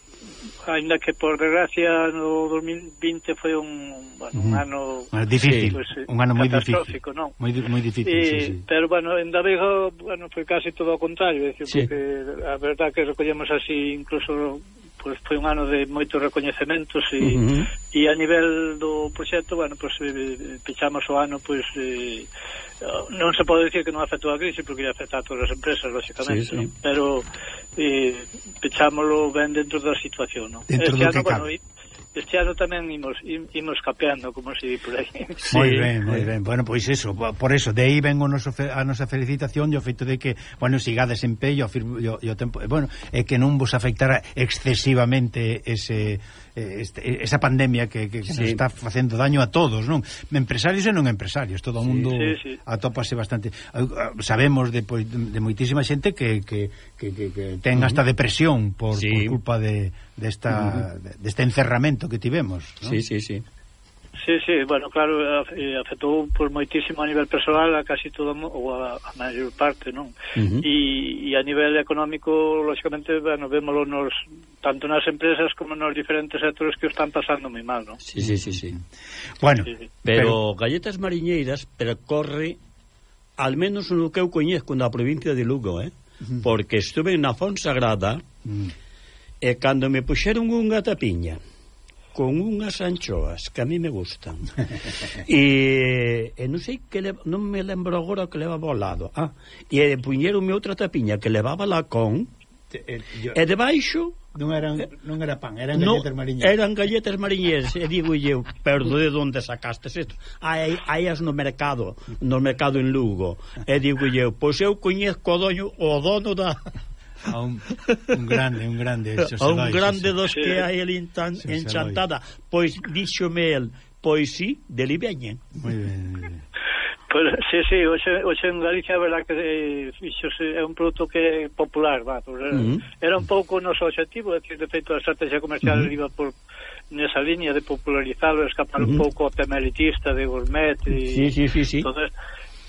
ainda que por desgracia no 2020 foi un, bueno, un ano ah, difícil, pues, un ano moi difícil, non? Moi moi difícil, eh, sí, sí. Pero bueno, en Davejo, bueno, foi casi todo o contrario, decir, sí. porque a verdad que recollemos así incluso pois foi un ano de moitos recoñecementos e, uh -huh. e a nivel do proxecto, bueno, pois eh, eh, pechamos o ano pois eh, non se pode dicir que non afectou a crise porque ia afectar a todas as empresas, lógicamente, sí, sí. pero eh, pechámoslo ben dentro da situación, No? Dentro este do ano, que bueno, cabe. Este ano tamén imos, imos capeando, como se di por aí. Sí, moi ben, moi ben. Bueno, pois eso, por eso, de aí ven o noso, a nosa felicitación e o feito de que, bueno, sigades en pé e o, o tempo... Bueno, é que non vos afectara excesivamente ese Eh, este, eh, esa pandemia que, que sí. nos está facendo daño a todos, non? Empresarios e non empresarios, todo o mundo sí, sí, atópase bastante. Ah, sabemos pois, de, de moitísima xente que, que, que, que, que ten uh -huh. hasta depresión por, sí. por culpa de desta de uh -huh. deste de encerramento que tivemos, non? Sí, sí, sí. Sí, sí, bueno, claro, eh, eh, afectou por moitísimo a nivel personal a casi todo ou a, a maior parte, non? Uh -huh. e, e a nivel económico, lógicamente, bueno, vémolo nos tanto nas empresas como nos diferentes sectores que o están pasando moi mal, non? Sí, sí, sí, sí. Bueno, sí, sí. pero, pero Galletas Mariñeiras percorre al menos no que eu coñezco na provincia de Lugo, eh? Uh -huh. Porque estuve na Fonsagrada uh -huh. e cando me puxeron unha tapiña con unhas anchoas que a mí me gustan. e, e non sei que le, non me lembro agora que levaba ao lado. Ah, e puñeronme outra tapiña que levaba lacón. E, eh, yo... e debaixo Non eran non era pan, eran no, galletas mariñeiras. Eran galletas mariñeiras, e digo eu, pero de onde sacastes isto? Hai hai as no mercado, no mercado en Lugo. E digo eu, pois eu coñezco o dono, o dono da a un, un grande, un grande Xosé A un Lois, grande sí, dos sí. que hai el tan enchantada Pois díxome el Pois sí, deli veñen Moi ben Pues, sí, sí, hoxe, hoxe en Galicia a verdad que eh, fixose, é un produto que é popular, va, pues, era, uh -huh. era un pouco o noso objetivo, é que de feito a estrategia comercial uh -huh. iba por nesa línea de popularizarlo, escapar uh -huh. un pouco o tema elitista de gourmet e sí, sí, sí, sí. todo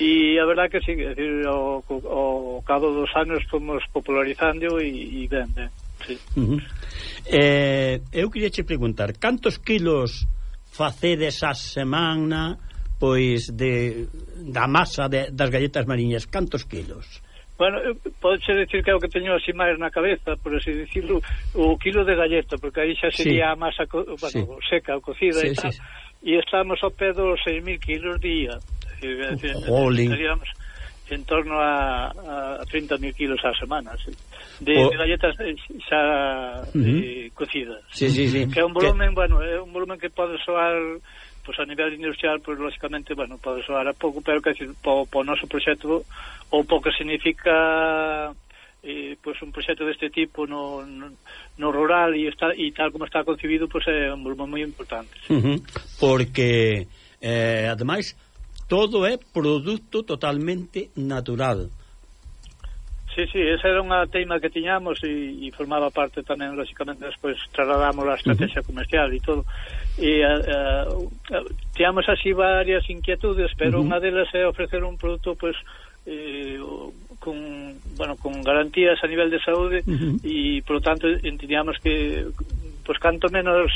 E a verdad que sí, decir, o, o cabo dos anos fomos popularizando e, e ben, ben. Sí. Uh -huh. eh, eu queria che preguntar, cantos kilos facedes a semana pois de da masa de, das galletas mariñas, cantos kilos? Bueno, podes decir que é o que teño así máis na cabeza, por así dicirlo, o quilo de galleta, porque aí xa sería sí. a masa bueno, sí. seca, cocida sí, e tal. Sí. E estamos ao pé dos 6.000 kilos día que estaríamos oh, en torno a, a 30.000 kilos á semana, sí. de, oh. o... de galletas xa uh -huh. eh, cocidas. Sí, sí, sí. Que é un volumen, que... bueno, é un volumen que pode soar pois a nivel industrial, pois lógicamente, bueno, pode soar a pouco, pero que po, po noso proxecto ou pouco significa eh, pois un proxecto deste tipo no, no, no rural e está e tal como está concebido, pois é un volumen moi importante. Sí. Uh -huh. Porque eh, ademais todo é produto totalmente natural. Sí, sí, esa era unha teima que tiñamos e, e formaba parte tamén, lóxicamente, despois trasladamos a estrategia uh -huh. comercial e todo. E uh, uh, tiamos así varias inquietudes, pero uh -huh. unha delas é ofrecer un produto, pois, pues, eh, con, bueno, con garantías a nivel de saúde uh -huh. e, por lo tanto, entendíamos que, pois, pues, canto menos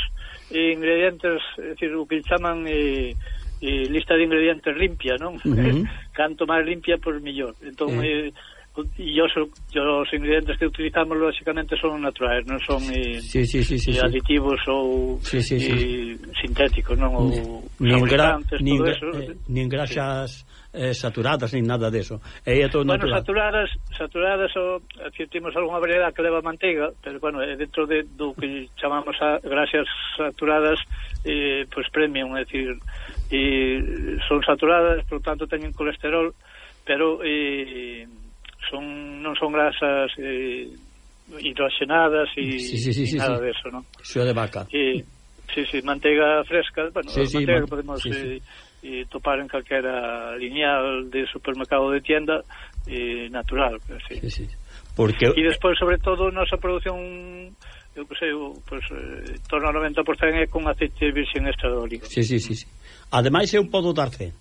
eh, ingredientes, é dicir, o que chaman... Eh, e lista de ingredientes limpia, non? Uh -huh. Canto máis limpia, pois mellor. Entón, eh. Eh, e os, os ingredientes que utilizamos lógicamente son naturais, non son eh, sí, sí, sí, sí, eh, aditivos sí. ou sí, sí, sí. Eh, sintéticos, non ou nin, gra, nin, eso, eh, eh nin graxas sí. eh, saturadas, nin nada deso. E é todo bueno, natural. saturadas, saturadas aquí temos algunha variedade que leva manteiga, pero bueno, é dentro de do que chamamos a graxas saturadas eh, pois pues premium, é dicir, e son saturadas, por tanto teñen colesterol, pero eh, son non son grasas eh, hidroxenadas e sí, sí, sí, sí, nada sí. de eso, non? Xo de vaca. E, sí, sí, manteiga fresca, bueno, sí, sí, manteiga man... que podemos sí, sí. Eh, eh, topar en calquera lineal de supermercado de tienda eh, natural, sí. sí, sí. Porque... E despois, sobre todo, nosa produción eu que sei, pues, eh, torno ao 90% é con aceite virxen extra de oliva. Sí, sí, sí, sí. Ademais, eu podo dar fe.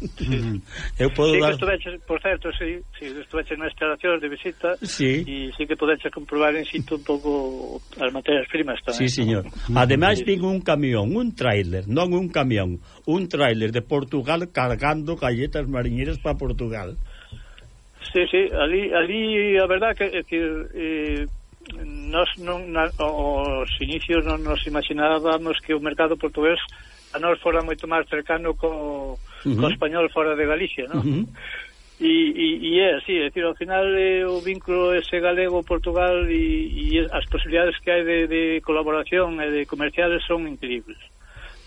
eu podo sí, dar... Estuveches, por certo, si, sí, sí, estuveches na instalación de visita sí. e sí que podeches comprobar en sitio un pouco as materias primas tamén. Sí, señor. ¿no? Ademais, vin un camión, un tráiler, non un camión, un tráiler de Portugal cargando galletas mariñeras para Portugal. Sí, sí, ali, ali a verdad que, que eh, nos non, na, os inicios non nos imaginábamos que o mercado portugués a nós fora moito máis cercano co, uh -huh. co español fora de Galicia, non? Uh -huh. E, e, e é así, é dicir, ao final eh, o vínculo ese galego-Portugal e, e as posibilidades que hai de, de colaboración e de comerciales son increíbles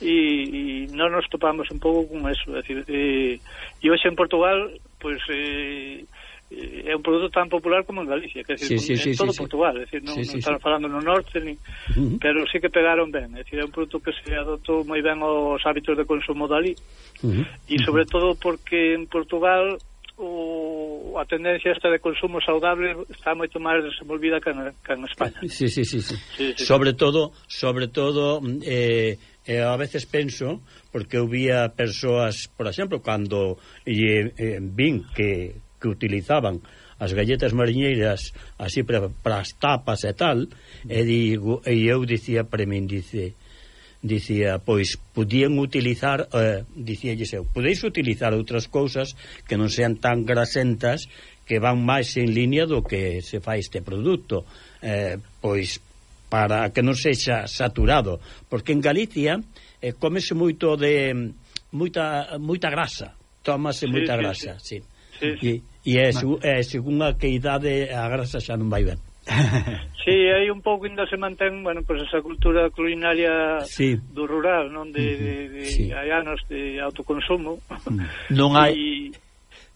e, e non nos topamos un pouco con eso é dicir, e, eh, e hoxe en Portugal pois pues, eh, é un produto tan popular como en Galicia, que sí, sí, sí, en todo sí, Portugal, é dicir, non, sí, sí, non están falando no norte, ni, uh -huh. pero sí que pegaron ben, é dicir, é un produto que se adoptou moi ben aos hábitos de consumo dali, uh -huh. e sobre todo porque en Portugal o, a tendencia esta de consumo saudable está moito máis desenvolvida que, en, que en España. Sí, sí, sí, sí. sí, sí sobre sí. todo, sobre todo eh, eh, a veces penso porque eu vía persoas, por exemplo, cando eh, eh, vin que que utilizaban as galletas mariñeiras así para, para as tapas e tal, e, digo, e eu dicía para min, dice, dicía, pois, podían utilizar, eh, dicíalles eu, podeis utilizar outras cousas que non sean tan grasentas que van máis en línea do que se fai este produto, eh, pois, para que non sexa saturado, porque en Galicia eh, comese moito de moita moita grasa, tómase sí, moita sí, grasa, sí. sí. sí. E, E é, é según a que idade a grasa xa non vai ben. sí, aí un pouco ainda se mantén, bueno, pois pues esa cultura culinaria sí. do rural, non de, de, de sí. hai anos de autoconsumo. Mm. Non hai y,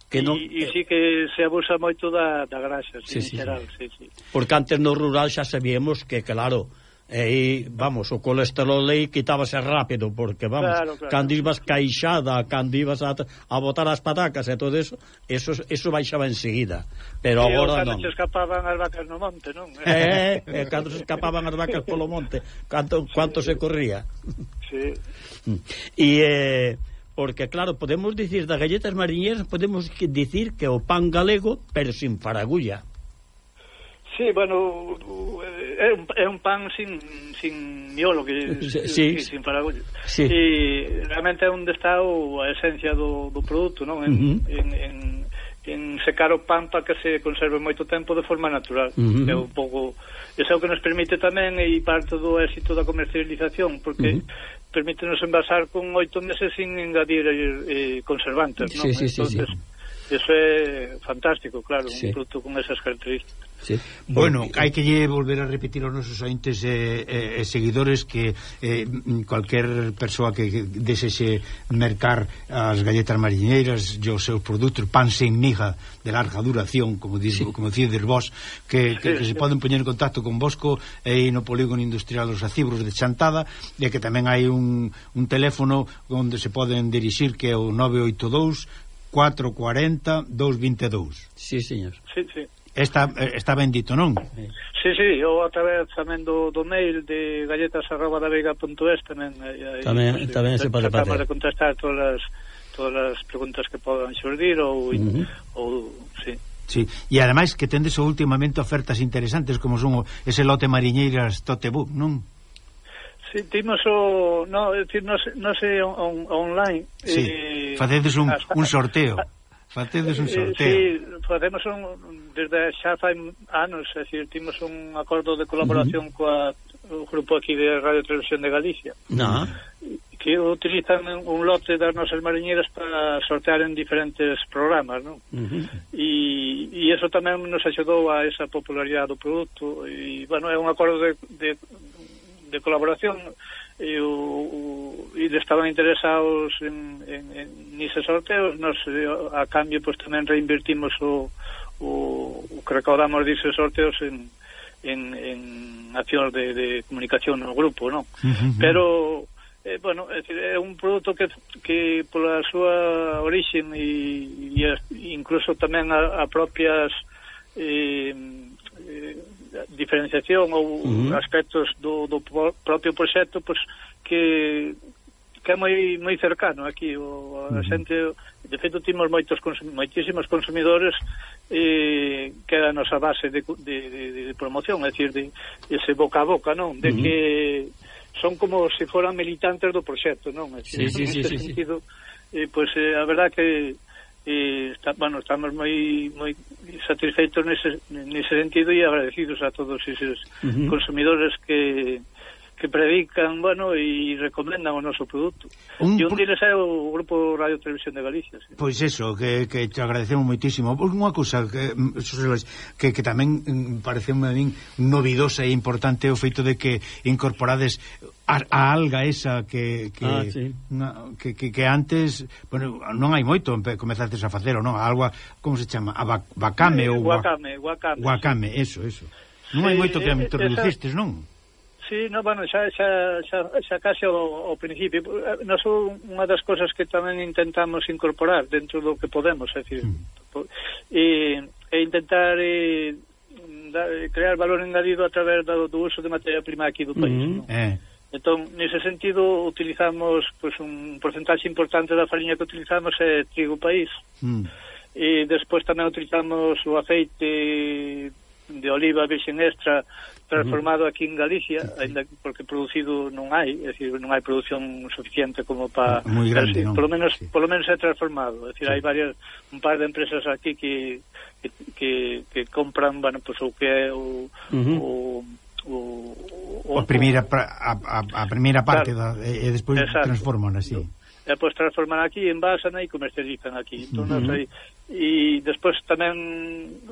que non e, e sí que se abusa moito da, da graxa, sí, sí, literal, sí. Sí, sí. Porque antes no rural xa sabíamos que claro, E aí, vamos, o colesterol aí quitábase rápido, porque, vamos, claro, claro. cando ibas caixada, cando ibas a, a botar as patacas e todo eso, eso, eso baixaba enseguida. Pero e agora non. se escapaban as vacas no monte, non? Eh, eh, eh, cando se escapaban as vacas polo monte, canto, cuánto se corría. Sí. Mm. E... Eh, porque claro, podemos dicir das galletas mariñeras podemos dicir que o pan galego pero sin faragulla Sí, bueno, eh, é un, é un pan sin, sin miolo que, sí, sí. sin faragullo. sí. e realmente é onde está o, a esencia do, do produto non? En, uh -huh. en, en, en secar o pan para que se conserve moito tempo de forma natural uh -huh. é un pouco ese é o que nos permite tamén e parte do éxito da comercialización porque uh -huh. permítenos envasar con oito meses sin engadir eh, conservantes non? Sí, sí, sí, entonces sí Eso é fantástico, claro, sí. un produto con esas características. Sí. Bueno, hai que lle volver a repetir aos nosos ointes e eh, eh, seguidores que eh, cualquier persoa que desexe mercar as galletas mariñeiras e os seus produtos pan sen miga de larga duración, como diz, sí. como dices vos, que, que, que se poden poñer en contacto con Bosco e no polígono industrial dos Acibros de Chantada, e que tamén hai un, un teléfono onde se poden dirixir que é o 982 440 222. Sí, señor. Sí, sí. Está, está bendito, non? Sí, sí, ou a través tamén do, do mail de galletas.davega.es tamén eh, eh tamén, pues, tamén se pode facer. de contestar todas as, todas as preguntas que podan xurdir ou, uh -huh. ou sí. Sí, e ademais que tendes últimamente ofertas interesantes como son ese lote mariñeiras Totebú, non? Sí, timos o... No, decir, no, no sé, on, online... Sí, eh, facedes un, hasta, un sorteo. Facedes un eh, sorteo. Eh, sí, facemos un... Desde xa fai anos, é dicir, timos un acordo de colaboración uh -huh. coa o grupo aquí de Radio Televisión de Galicia. No. Que utilizan un lote das nosas mariñeras para sortear en diferentes programas, non? Uh -huh. E, e eso tamén nos axudou a esa popularidade do produto. E, bueno, é un acordo de, de, de colaboración e, o, o, e estaban interesados en, en, en nise sorteos nos, eh, a cambio pois, tamén reinvertimos o, o, o que recaudamos dise sorteos en, en, en accións de, de comunicación no grupo non? Uh -huh. pero eh, bueno, é, decir, é un produto que, que pola súa origen e, e incluso tamén a, a propias eh, eh, diferenciación ou uh -huh. aspectos do, do propio proxecto pois, que que é moi moi cercano aquí o a xente de feito timos moitos consum, moitísimos consumidores e que é a nosa base de, de, de, de promoción, é dicir, de ese boca a boca, non, de uh -huh. que son como se foran militantes do proxecto, non? É dicir, sí, sí, sí, sentido, sí, sí. Eh, pois eh, a verdad que e está, bueno, estamos moi moi satisfeitos nese, nese sentido e agradecidos a todos eses uh -huh. consumidores que que predican, bueno, e recomendan o noso produto. Un... E un diles é o Grupo Radio Televisión de Galicia. Sí. Pois eso, que, que te agradecemos moitísimo. Pois unha cousa que, que, que tamén mm, parece a min novidosa e importante o feito de que incorporades a, a alga esa que que, ah, sí. na, que que que antes, bueno, non hai moito comezaches a facer ou non, a alga, como se chama, a bacame eh, ou guacame, guacame. Guacame, sí. eso, eso. Non hai moito que eh, eh, introducistes, esa... non? Sí, no, bueno, xa, xa, xa, xa case ao, ao principio. Nos unha das cousas que tamén intentamos incorporar dentro do que podemos, é dicir, mm. e, e intentar e, da, crear valor engadido a través do, do uso de materia prima aquí do país. Mm -hmm. non? Eh Entón, nese sentido, utilizamos pois, un porcentaxe importante da farinha que utilizamos é trigo país. Mm. E despois tamén utilizamos o aceite de oliva virxen extra transformado mm. aquí en Galicia, ainda porque producido non hai, é dicir, non hai produción suficiente como para moi grande, non? Polo menos sí. polo menos é transformado, é dicir, sí. hai varias un par de empresas aquí que que que, que compran, bueno, pois pues, o que é o, mm -hmm. o o, o, a primeira a, a a primeira parte claro, da, e, e despois transforman así. E pois transforman aquí, envasan e comercializan aquí. Entón, uh -huh. hai, e despois tamén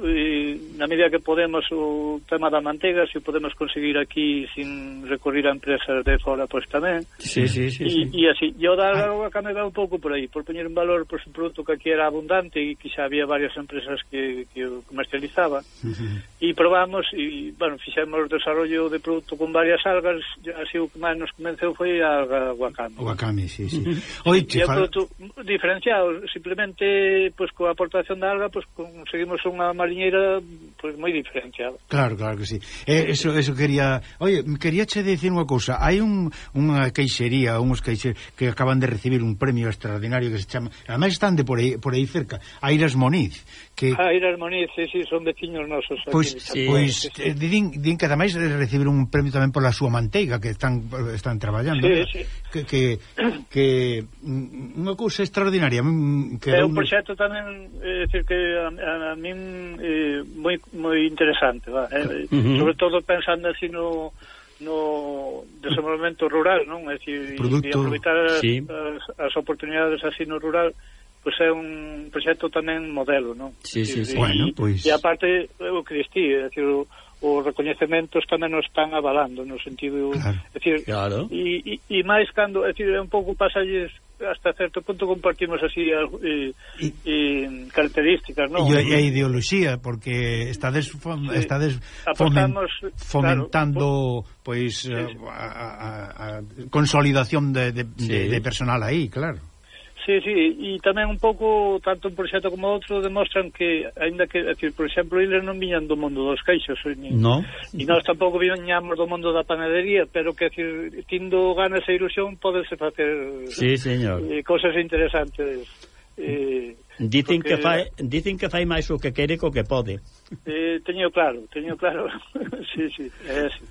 e, na medida que podemos o tema da manteiga se o podemos conseguir aquí sin recurrir a empresas de fora pois tamén. Sí, sí, sí, e, sí. e así e o da agua camega un pouco por aí por poñer en valor pois, un produto que aquí era abundante e que xa había varias empresas que, que o comercializaba uh e probamos e bueno, fixemos o desarrollo de produto con varias algas así o que máis nos convenceu foi a alga guacame. O sí, sí. Oite, e, e fal... produto diferenciado simplemente pois coa exportación da alga, pois pues, conseguimos unha mariñeira pois pues, moi diferenciada. Claro, claro que sí. Eh, eso, eso quería... Oye, quería che dicir unha cousa. Hai un, unha queixería, uns queixer que acaban de recibir un premio extraordinario que se chama... Ademais están de por aí, por aí cerca, Airas Moniz, que Ah, Iras Moniz, sí, sí, son veciños nosos aquí. Pois, sí, pois sí. Eh, din, din que ademais recibiron un premio tamén pola súa manteiga que están están traballando. Sí, sí. Que, que, que unha cousa extraordinaria. Mm, que é un proxecto tamén, é dicir, que a, a, a min eh, moi, moi interesante, va, eh? uh -huh. sobre todo pensando así no no desenvolvemento rural, non? É dicir, Producto, aproveitar as, sí. as, as oportunidades así no rural pois é un proxecto tamén modelo, non? Sí, sí, sí. E, bueno, pois... e aparte, o que distí, é dicir, o, os recoñecementos tamén nos están avalando no sentido, claro, é dicir, claro. e, e, e máis cando, é dicir, é un pouco pasalles hasta certo punto compartimos así e, e, e características, non? E, e a ideoloxía, porque estades, fom, sí, estades fomen, fomentando claro, pois sí, sí. Eh, a, a, a consolidación de, de, sí. de, de personal aí, claro. Sí, sí, e tamén un pouco, tanto un proxecto como outro, demostran que, aínda que, decir, por exemplo, eles non viñan do mundo dos queixos, ni, no. e nós tampouco viñamos do mundo da panadería, pero que, decir, tindo ganas e ilusión, podese facer sí, señor. Eh, cosas interesantes. Eh, Dicen porque... que fai dicen que fai máis o que quere co que pode. Eh, teño claro, teño claro. sí, sí, é así.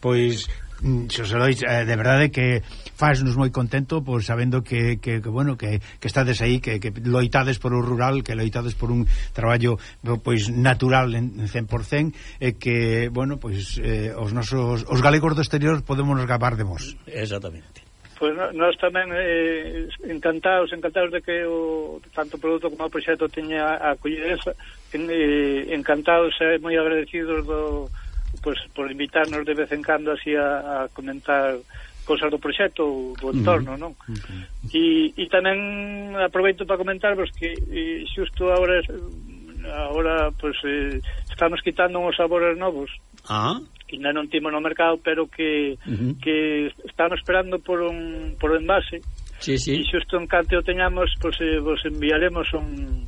Pois Mm, Xosé Lois, eh, de verdade que faznos moi contento pois sabendo que, que, que bueno, que, que estades aí, que, que loitades por o rural, que loitades por un traballo pois natural en 100% e que, bueno, pois eh, os nosos os galegos do exterior podemos gabar de vos. Exactamente. Pois pues nós tamén eh, encantados, encantados de que o tanto o produto como o proxecto teña a esa, en, eh, encantados e eh, moi agradecidos do pues, por invitarnos de vez en cando así a, a comentar cosas do proxecto ou do entorno, non? Okay. E, e tamén aproveito para comentarvos que xusto agora agora pues, eh, estamos quitando uns sabores novos. Ah. Que ainda non timo no mercado, pero que, uh -huh. que estamos esperando por un, por un envase. Sí, sí. E xusto en cante o teñamos, pues, eh, vos enviaremos un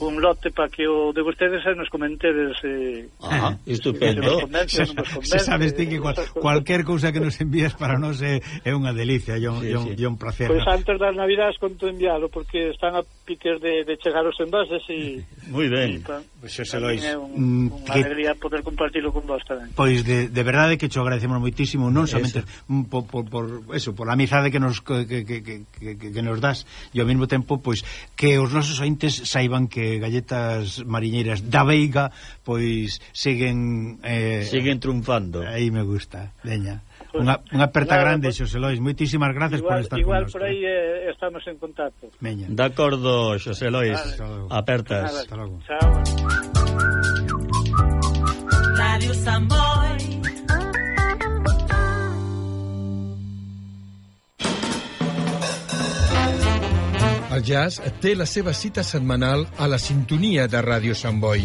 un lote para que o de vostedes se nos comentedes eh, ah, estupendo. se, convence, se, convence, sabes ti que cual, cualquier cousa que nos envías para nós é, é unha delicia e un, sí, sí. un, un placer Pois pues antes das navidades conto envialo porque están a piques de, de chegar os envases e... Moi ben. Pois pues Lois. É un, mm, unha que... alegría poder compartirlo con vos tamén. Pois de, de verdade que cho agradecemos moitísimo, non somente mm, por, por, por eso, por a amizade que nos que, que, que, que, que nos das e ao mesmo tempo pois que os nosos ointes saiban que galletas mariñeiras da Veiga pois siguen eh, siguen triunfando. Aí me gusta. Veña. Unha, unha aperta Nada, grande, pois- Xosé Lois, moitísimas gracias por Igual, estar igual con por aí eh, estamos en contacto. Meña. De acordo, Xosé Lois. Vale. Apertas. Nada, Hasta logo. Chao. Radio Samboy. El jazz té la seva cita setmanal a la sintonia de Ràdio Sant Boi.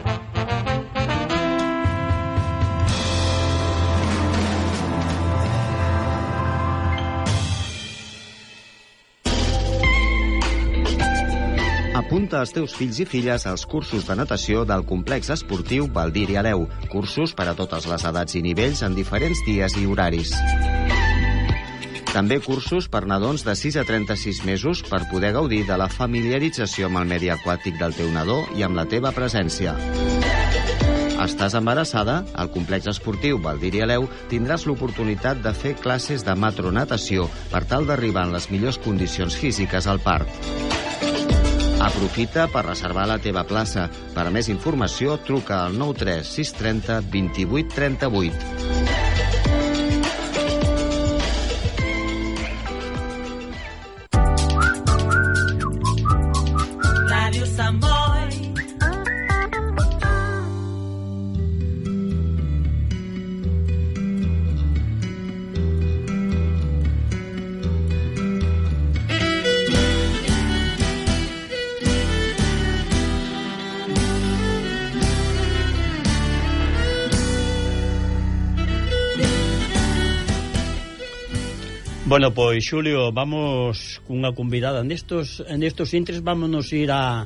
Apunta els teus fills i filles als cursos de natació del complex esportiu Valdir i Aleu. Cursos per a totes les edats i nivells en diferents dies i horaris. També cursos per nadons de 6 a 36 mesos per poder gaudir de la familiarització amb el medi aquàtic del teu nadó i amb la teva presència. Estàs embarassada? Al complex esportiu Valdir i Aleu tindràs l'oportunitat de fer classes de matronatació per tal d'arribar en les millors condicions físiques al part. Aprofita per reservar la teva plaça. Per a més informació, truca al 93 630 28 38. Bueno, pois, Xulio, vamos cunha convidada. Nestos, nestos intres vámonos ir a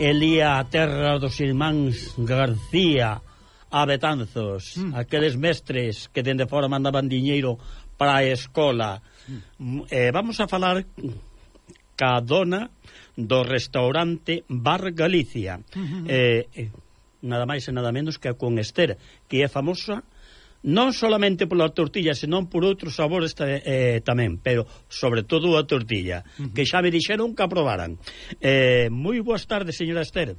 Elía Terra dos Irmáns García a Betanzos, mm. aqueles mestres que dende fora mandaban diñeiro para a escola. Mm. mm. Eh, vamos a falar ca dona do restaurante Bar Galicia. Mm -hmm. eh, nada máis e nada menos que con Esther, que é famosa non solamente pola tortilla, senón por outros sabores eh, tamén, pero sobre todo a tortilla, uh -huh. que xa me dixeron que aprobaran. Eh, moi boas tardes, señora Esther.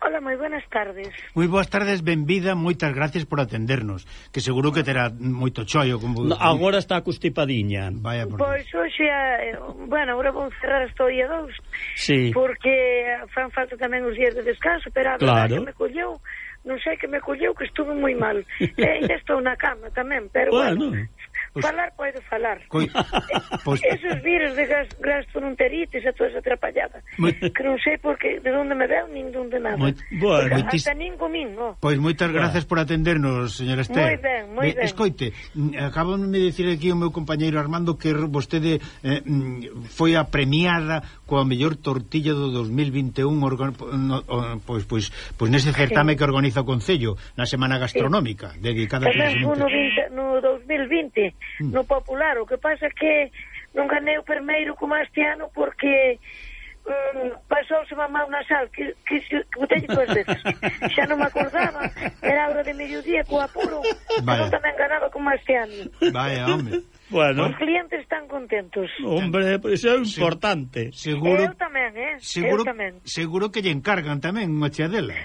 Hola, moi buenas tardes. Moi boas tardes, benvida, moitas gracias por atendernos, que seguro que terá moito choio. Como... No, agora está acustipadiña. Vaya por pois hoxe, eh, bueno, agora vou cerrar esta día dous, sí. porque fan falta tamén os días de descanso, pero a claro. que me colleu, non sei que me colleu que estuve moi mal. E ainda estou na cama tamén, pero bueno, bueno Pues, falar podo falar. Coi... Pues... Pois- Esos virus de gas, gastroenteritis e toda esa atrapallada. Muy... Que non sei porque de onde me veu nin de onde nada. Muy... Bueno, porque moitis... hasta nin comín, no. Pois pues moitas bueno. gracias por atendernos, señora Esther. Moi ben, moi ben. Escoite, acabo de dicir aquí o meu compañeiro Armando que vostede eh, mm, foi a premiada coa mellor tortilla do 2021 organ... no, pois, pois, pois nese certame sí. que organiza o Concello na Semana Gastronómica sí. dedicada Tamén no, 20, no 2020 mm. no Popular, o que pasa que non ganei o permeiro como este ano porque um, pasouse mamá unha sal que, que, que botei dúas veces xa non me acordaba era hora de mediodía co apuro Vaya. non tamén ganaba como este ano vaya, hombre Bueno. Os clientes están contentos. Hombre, pois é importante. Seguro. Eu tamén, eh? Seguro, eu tamén. Seguro que lle encargan tamén unha chadela.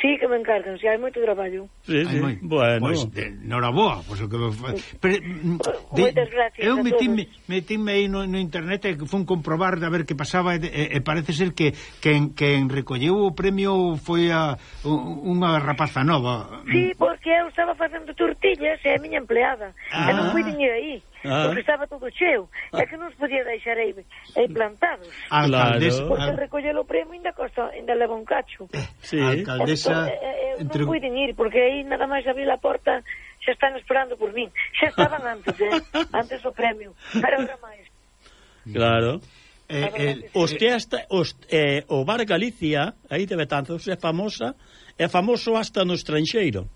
Sí, que me encargan, si hai moito traballo. Sí, sí. Moi... Bueno. Pois, pues, enhoraboa, pois o que me fa... Pero, mm, de, Moitas gracias Eu metime, metime aí no, no internet e fun comprobar de a ver que pasaba e, e, e parece ser que quen, quen recolleu o premio foi a unha rapaza nova. Sí, porque eu estaba facendo tortillas e a miña empleada. Ah. E non ah. fui diñer aí ah. porque estaba todo cheo, ah. e que os podía deixar aí, aí plantados. Alcaldesa, porque al... recoller o premio ainda costa, ainda leva un cacho. Eh, sí. Alcaldesa, Esto, eh, eh, entre... non puiden ir porque aí nada máis abrir a porta xa están esperando por min. Xa estaban antes, eh? antes o premio, pero ahora máis. Claro. Eh, eh, os que hasta os, eh, o Bar Galicia, aí de Betanzos, é famosa, é famoso hasta no estranxeiro.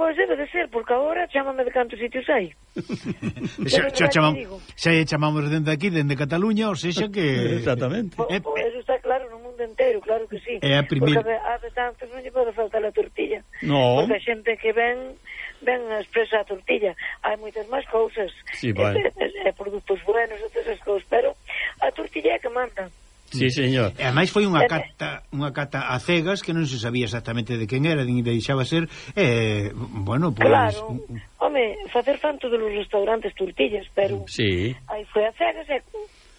Pois debe de ser, porque agora chámame de cantos sitios hai. xa, xa, chamam, xa lle chamamos dende aquí, dende Cataluña, ou sexa que... Exactamente. Po, po, eh, eso está claro no mundo entero, claro que sí. É a primeira... Porque a, a non lle pode faltar a tortilla. No. Porque a xente que ven a expresa a tortilla. Hai moitas máis cousas. Sí, vai. E, e, e, produtos buenos, outras cousas, pero a tortilla é que manda. Sí, señor. E ademais foi unha eh, cata, unha cata a cegas que non se sabía exactamente de quen era, nin deixaba ser, eh, bueno, pois... Pues... Claro, home, facer fan todos os restaurantes tortillas, pero... Sí. Aí foi a cegas e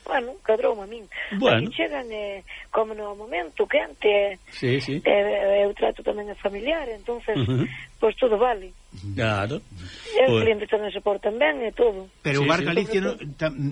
Bueno, cadroume a min. Bueno. A chegan, eh, como no momento quente, eh, sí, sí. Eh, eh, eu trato tamén a familiar, entonces uh -huh. pois pues, todo vale. Claro. E os clientes tamén se portan ben e todo. Pero sí, o bar sí. Galicia non,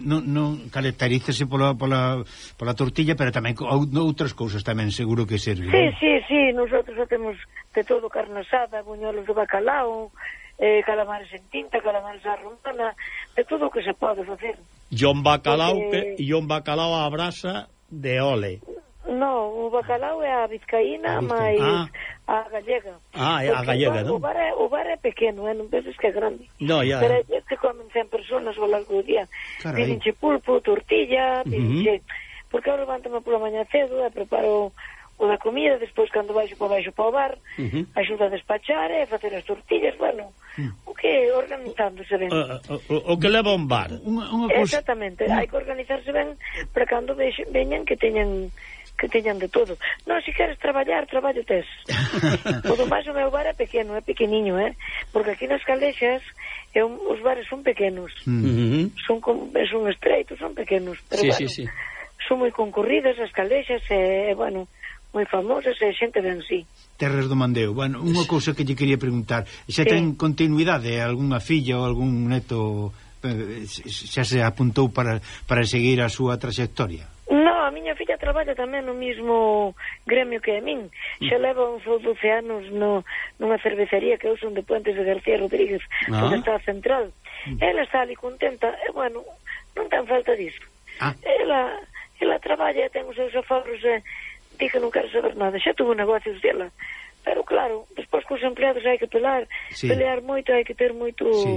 non, non caracterízase pola, pola, pola tortilla, pero tamén outras cousas tamén seguro que serve. Sí, sí, sí, nosotros temos de todo carne asada, buñuelos de bacalao, eh, calamares en tinta, calamares a romana, de todo o que se pode facer. John Bacalao, Porque... que, John Bacalao a brasa de ole. No, o bacalao é a vizcaína, a mais ah. a gallega. Ah, é a gallega, non? O bar, é, o bar é pequeno, eh? non penses que é grande. No, ya, Pero é que comen 100 personas ao largo ah, do día. Pidinche pulpo, tortilla, pidinche... Mhm. Uh -huh. Porque eu levanto-me pola maña cedo e eh, preparo o da comida, despois cando baixo para baixo para o bar, uh -huh. axuda a despachar e eh, facer as tortillas, bueno, uh -huh. o que organizándose ben. Uh, o, o, o que leva un bar. Unha, unha. Exactamente, uh -huh. hai que organizarse ben para cando veñan que teñan que teñan de todo. Non, se si queres traballar, traballo tes. Todo máis o meu bar é pequeno, é pequeniño, eh? Porque aquí nas Caldexas é un, os bares son pequenos. Mm. Uh -huh. Son son estreitos, son pequenos, pero sí, bueno, sí, sí. son moi concorridas as Caldexas e, bueno, moi famosas e xente ben sí. Terras do Mandeo. Bueno, unha cousa que lle quería preguntar, xa sí. ten continuidade eh, algunha filla ou algún neto eh, xa se apuntou para, para seguir a súa trayectoria? No, a miña filla traballa tamén no mismo gremio que a min. Xa mm. leva uns 12 anos no, nunha cervecería que eu son de Puentes de García Rodríguez, ah. onde está a central. Mm. Ela está ali contenta, e bueno, non ten falta disso. Ah. Ela, ela traballa e ten os seus aforros e, di que non quero saber nada, xa tuvo un negocio dela. Pero claro, despois cos empleados hai que pelar, sí. pelear moito, hai que ter moito... Sí.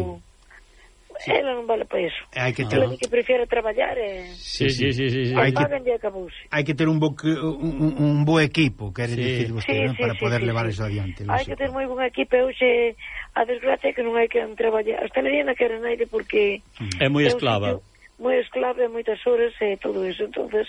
Sí. Ela non vale para iso. Hai que ter... Ela que prefiere traballar e... Sí, sí, sí, sí, sí. Hai que... hai que ter un bo, un, un bo equipo, quere sí. dicir vostede, sí, non? Sí, para poder sí, levar sí. eso adiante. Hai que ter moi bon equipo e hoxe a desgracia é que non hai que traballar. Hasta hostalería non quere naide porque... É moi esclava. Moi esclava, moitas horas e todo iso, entonces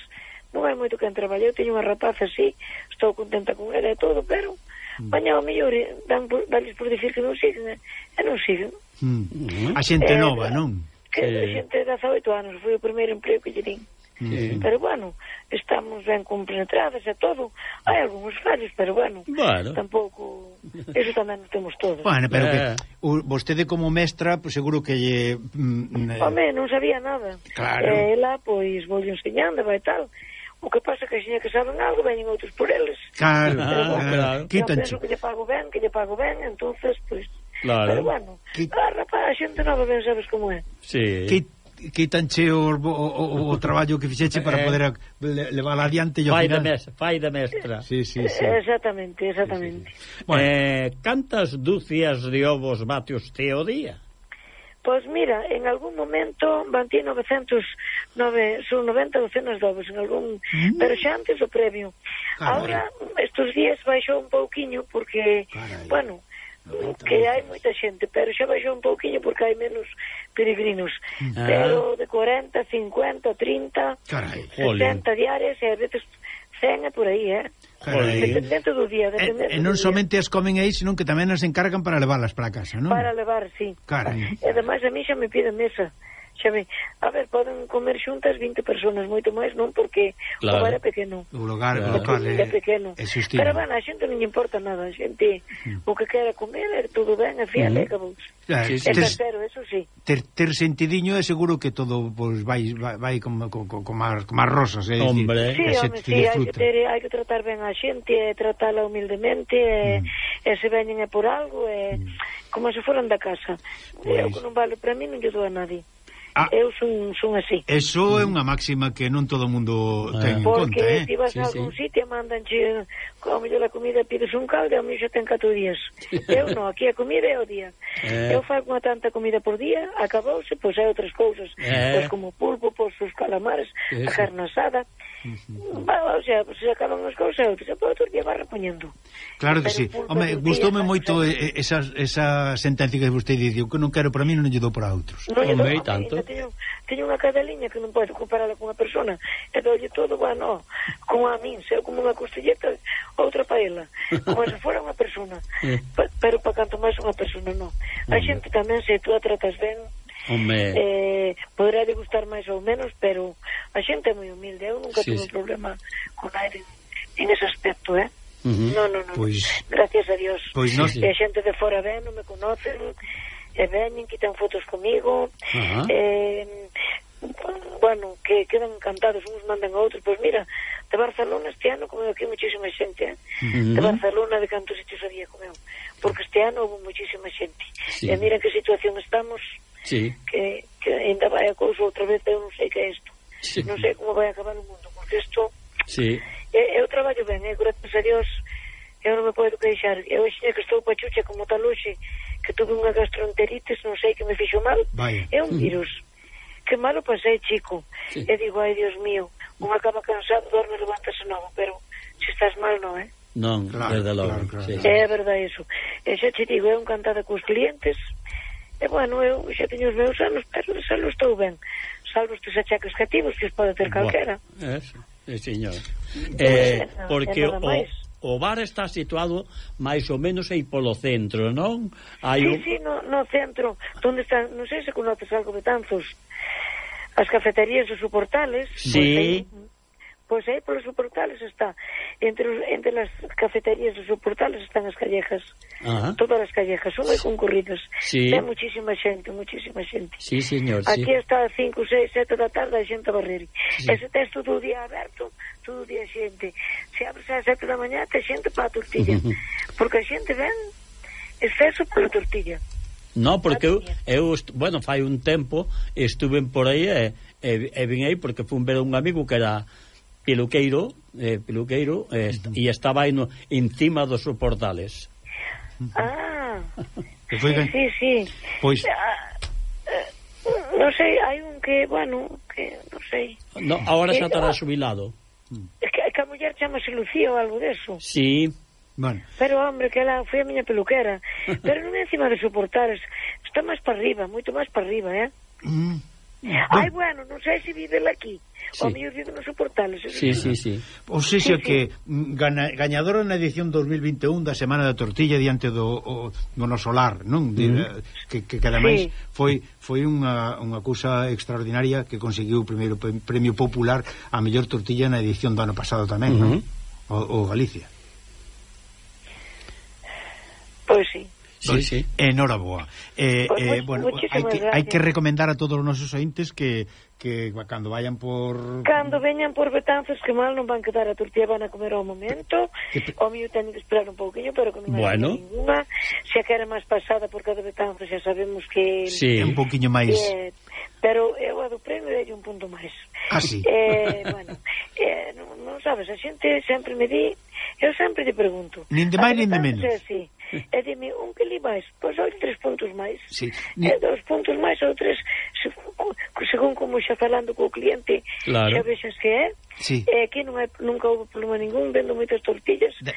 non hai moito que traballar, eu teño unha rapaz así, estou contenta con ela e todo, pero mm. mañá o mellor eh, dan por, dales por dicir que non siguen, eh, e non siguen. Mm. mm. A xente eh, nova, non? Que eh... a xente de 18 anos, foi o primeiro emprego que lle din. Mm. Sí. Pero bueno, estamos ben compenetradas e todo. Hai algúns fallos, pero bueno, bueno. tampouco... Eso tamén nos temos todos. Bueno, pero eh. que o, vostede como mestra, pues, seguro que lle... Mm, Home, non sabía nada. Claro. Ela, pois, vou enseñando e tal. O que pasa que se que saben algo, veñen outros por eles. Claro, ah, bueno, claro. Quítanche. que lle pago ben, que lle pago ben, entonces, pois... Pues, claro. Pero bueno, Qui... a ah, rapaz, a xente nova ben sabes como é. Sí. Qui quitanche o, o, o, o traballo que fixeche para eh. poder le, levar adiante e ao fai final... Fai de mestra. Sí, sí, sí. Exactamente, exactamente. Sí, sí, sí. Bueno, eh, cantas dúcias de ovos bate usted o día? Pois mira, en algún momento van ti 909, son 90 docenas de ovos, en algún, mm. pero xa antes o premio Carai. Ahora, estes días baixou un pouquiño porque, Carai. bueno, que hai moita xente, pero xa baixou un pouquiño porque hai menos peregrinos. Ah. Pero de 40, 50, 30, Carai, 70 jolín. diarias e a veces 100 e por aí, eh? Carai. Dependente do día, dependente E, e non somente as comen aí, senón que tamén as encargan para levarlas para casa, non? Para levar, sí. Carai. E ademais a mí xa me pide mesa xa ve, a ver, poden comer xuntas 20 personas, moito máis non porque claro. o bar é pequeno. O lugar claro. local é, é pequeno. É sustino. Pero bueno, a xente non importa nada, a xente mm. o que quera comer é tudo ben, a fia, mm. -hmm. acabouse. Eh, sí, sí. É eso sí. Ter, ter sentidiño é seguro que todo pois vai vai, vai con, con, con, con, as, con más rosas, é dicir, Hombre, sí, home, sí, hai que, ter, hai que tratar ben a xente, e tratala humildemente, e, mm. e se veñen é por algo, e, mm. como se foran da casa. Pois... Pues... Eu que non vale para mí non lle dou a nadie. Ah, eu son, son así. Eso é unha máxima que non todo o mundo ah. ten en Porque conta, eh? Porque ti vas sí, a algún sí. sitio e mandanche como yo la comida pides un caldo e mí xa ten 4 días. eu non, aquí a comida é o día. Eh. Eu fago unha tanta comida por día, acabouse, pois hai outras cousas, eh. pois como pulpo, pois os calamares, Eso. a carne asada. Uh o sea, se sacaron as cousas, e a Turquía va repoñendo. Claro que sí. Home, gustoume moito e, esa, esa sentencia que vostede diciu, que non quero para mí, non lle dou para outros. Non lle dou, Hombre, tanto. Teño, teño unha cadeliña que non podes comparala con unha persona, e dolle todo, bueno, como a min, seu como unha costelleta, outra para ela, como se fora unha persona. Eh. pa, pero para canto máis unha persona, non. A xente tamén, se tú a tratas ben, Home. Eh, poderá degustar máis ou menos, pero a xente é moi humilde, eu nunca sí, tuve sí. un problema con aire en ese aspecto, eh? Uh -huh. No, no, no. Pois... Gracias a Dios. Pois non, sí. A xente de fora ven, non me conocen, e veñen, quitan fotos comigo. Uh -huh. eh, bueno, que quedan encantados, uns mandan a outros, pois pues mira, de Barcelona este ano comeu aquí muchísima xente, eh? uh -huh. de Barcelona de cantos sitios había comeu, porque este ano houve muchísima xente. Sí. E mira que situación estamos, sí. que, que ainda vai a cousa outra vez eu non sei que é isto sí. non sei como vai acabar o mundo porque isto sí. eu, eu traballo ben, eh, gracias a Dios eu non me podo queixar eu xe que estou pachucha como tal hoxe que tuve unha gastroenteritis non sei que me fixo mal vai. é un mm. virus mm. que malo pois, pasei chico sí. e digo, ai Dios mío un acaba cansado, dorme, levántase novo pero se estás mal non eh? Non, claro, desde logo. Claro, claro, sí. É verdade iso. E xa te digo, é un cos clientes, E, bueno, eu xa teño os meus anos, pero de salud estou ben. Salvo estes achaques cativos que os pode ter calquera. Eh, bueno, eso, eh, señor. Eh, porque o, o bar está situado máis ou menos aí polo centro, non? Hai sí, un... sí, no, no centro, Donde están, non sei se conoces algo de tanzos, as cafeterías e os portales, sí. pois Pois aí polos soportales está entre os, entre as cafeterías dos soportales están as callejas. Ajá. Todas as callejas son moi concurridas. Sí. Ten muchísima xente, muchísima xente. Sí, señor, Aquí sí. está 5, 6, 7 da tarde a xente a barrer. Sí. Ese texto do día aberto, todo o día xente. Se abres ás 7 da mañá, te xente para a tortilla. porque a xente ven exceso pola tortilla. No, porque eu, eu bueno, fai un tempo estuve por aí e, e, e vin aí porque fun ver un amigo que era peluqueiro, eh, peluqueiro eh, uh -huh. e estaba en, encima dos portales. Ah, sí, sí. Pois... Ah, eh, non sei, hai un que, bueno, que, non sei. No, ahora xa estará jubilado. Mm. Es que, que a muller chamase Lucía ou algo deso. Sí. Bueno. Pero, hombre, que ela foi a miña peluquera. Pero non é encima de soportares. Está máis para arriba, moito máis para arriba, eh? Mm. Ai, bueno, non sei se vive aquí. Sí. O mellor vive nos soportales. Eh, sí, sí, sí. Ou sei sí, que sí. Gana, gañadora na edición 2021 da Semana da Tortilla diante do o, monosolar, non? De, mm. Mm-hmm. Eh, que, que, que ademais sí. foi foi unha, unha cousa extraordinaria que conseguiu o primeiro premio popular a mellor tortilla na edición do ano pasado tamén, mm -hmm. non? Mm-hmm. O, o Galicia. Pois sí. Sí, sí. Enhoraboa. Eh, pues, eh, bueno, hai que, hai que recomendar a todos os nosos ointes que que cando vayan por... Cando veñan por Betanzos, que mal non van quedar a tortilla, van a comer ao momento. O mío teñen que esperar un pouquinho, pero que non bueno. hai ninguna. Se a quere máis pasada por cada Betanzos, xa sabemos que... Sí, un poquinho máis... Eh, pero eu a do premio dei un punto máis. Ah, sí? Eh, bueno, eh, non, non sabes, a xente sempre me di... Eu sempre te pregunto... Nin de máis, nin de menos. É así e dime un que li máis, pois hai tres puntos máis sí. Ni... e dos puntos máis ou tres según como xa falando co cliente claro. xa vexas que é sí. e aquí non hai, nunca houve problema ningún vendo moitas tortillas da...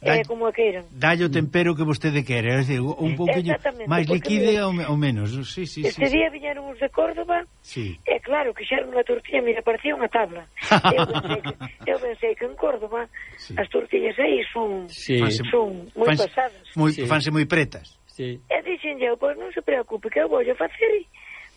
Da, eh, como a queiran. Dallo tempero que vostede quere, é dicir, un pouquiño máis liquide me... ou menos. Sí, sí, este sí, día sí. viñeron os de Córdoba, Sí. E claro, que xeron unha tortilla, mira, parecía unha tabla. eu, pensei que, eu pensei que en Córdoba sí. as tortillas aí son, sí. son moi fanse, pasadas. Moi, sí. Fanse moi pretas. Sí. E dixen eu, pois non se preocupe, que eu vou facer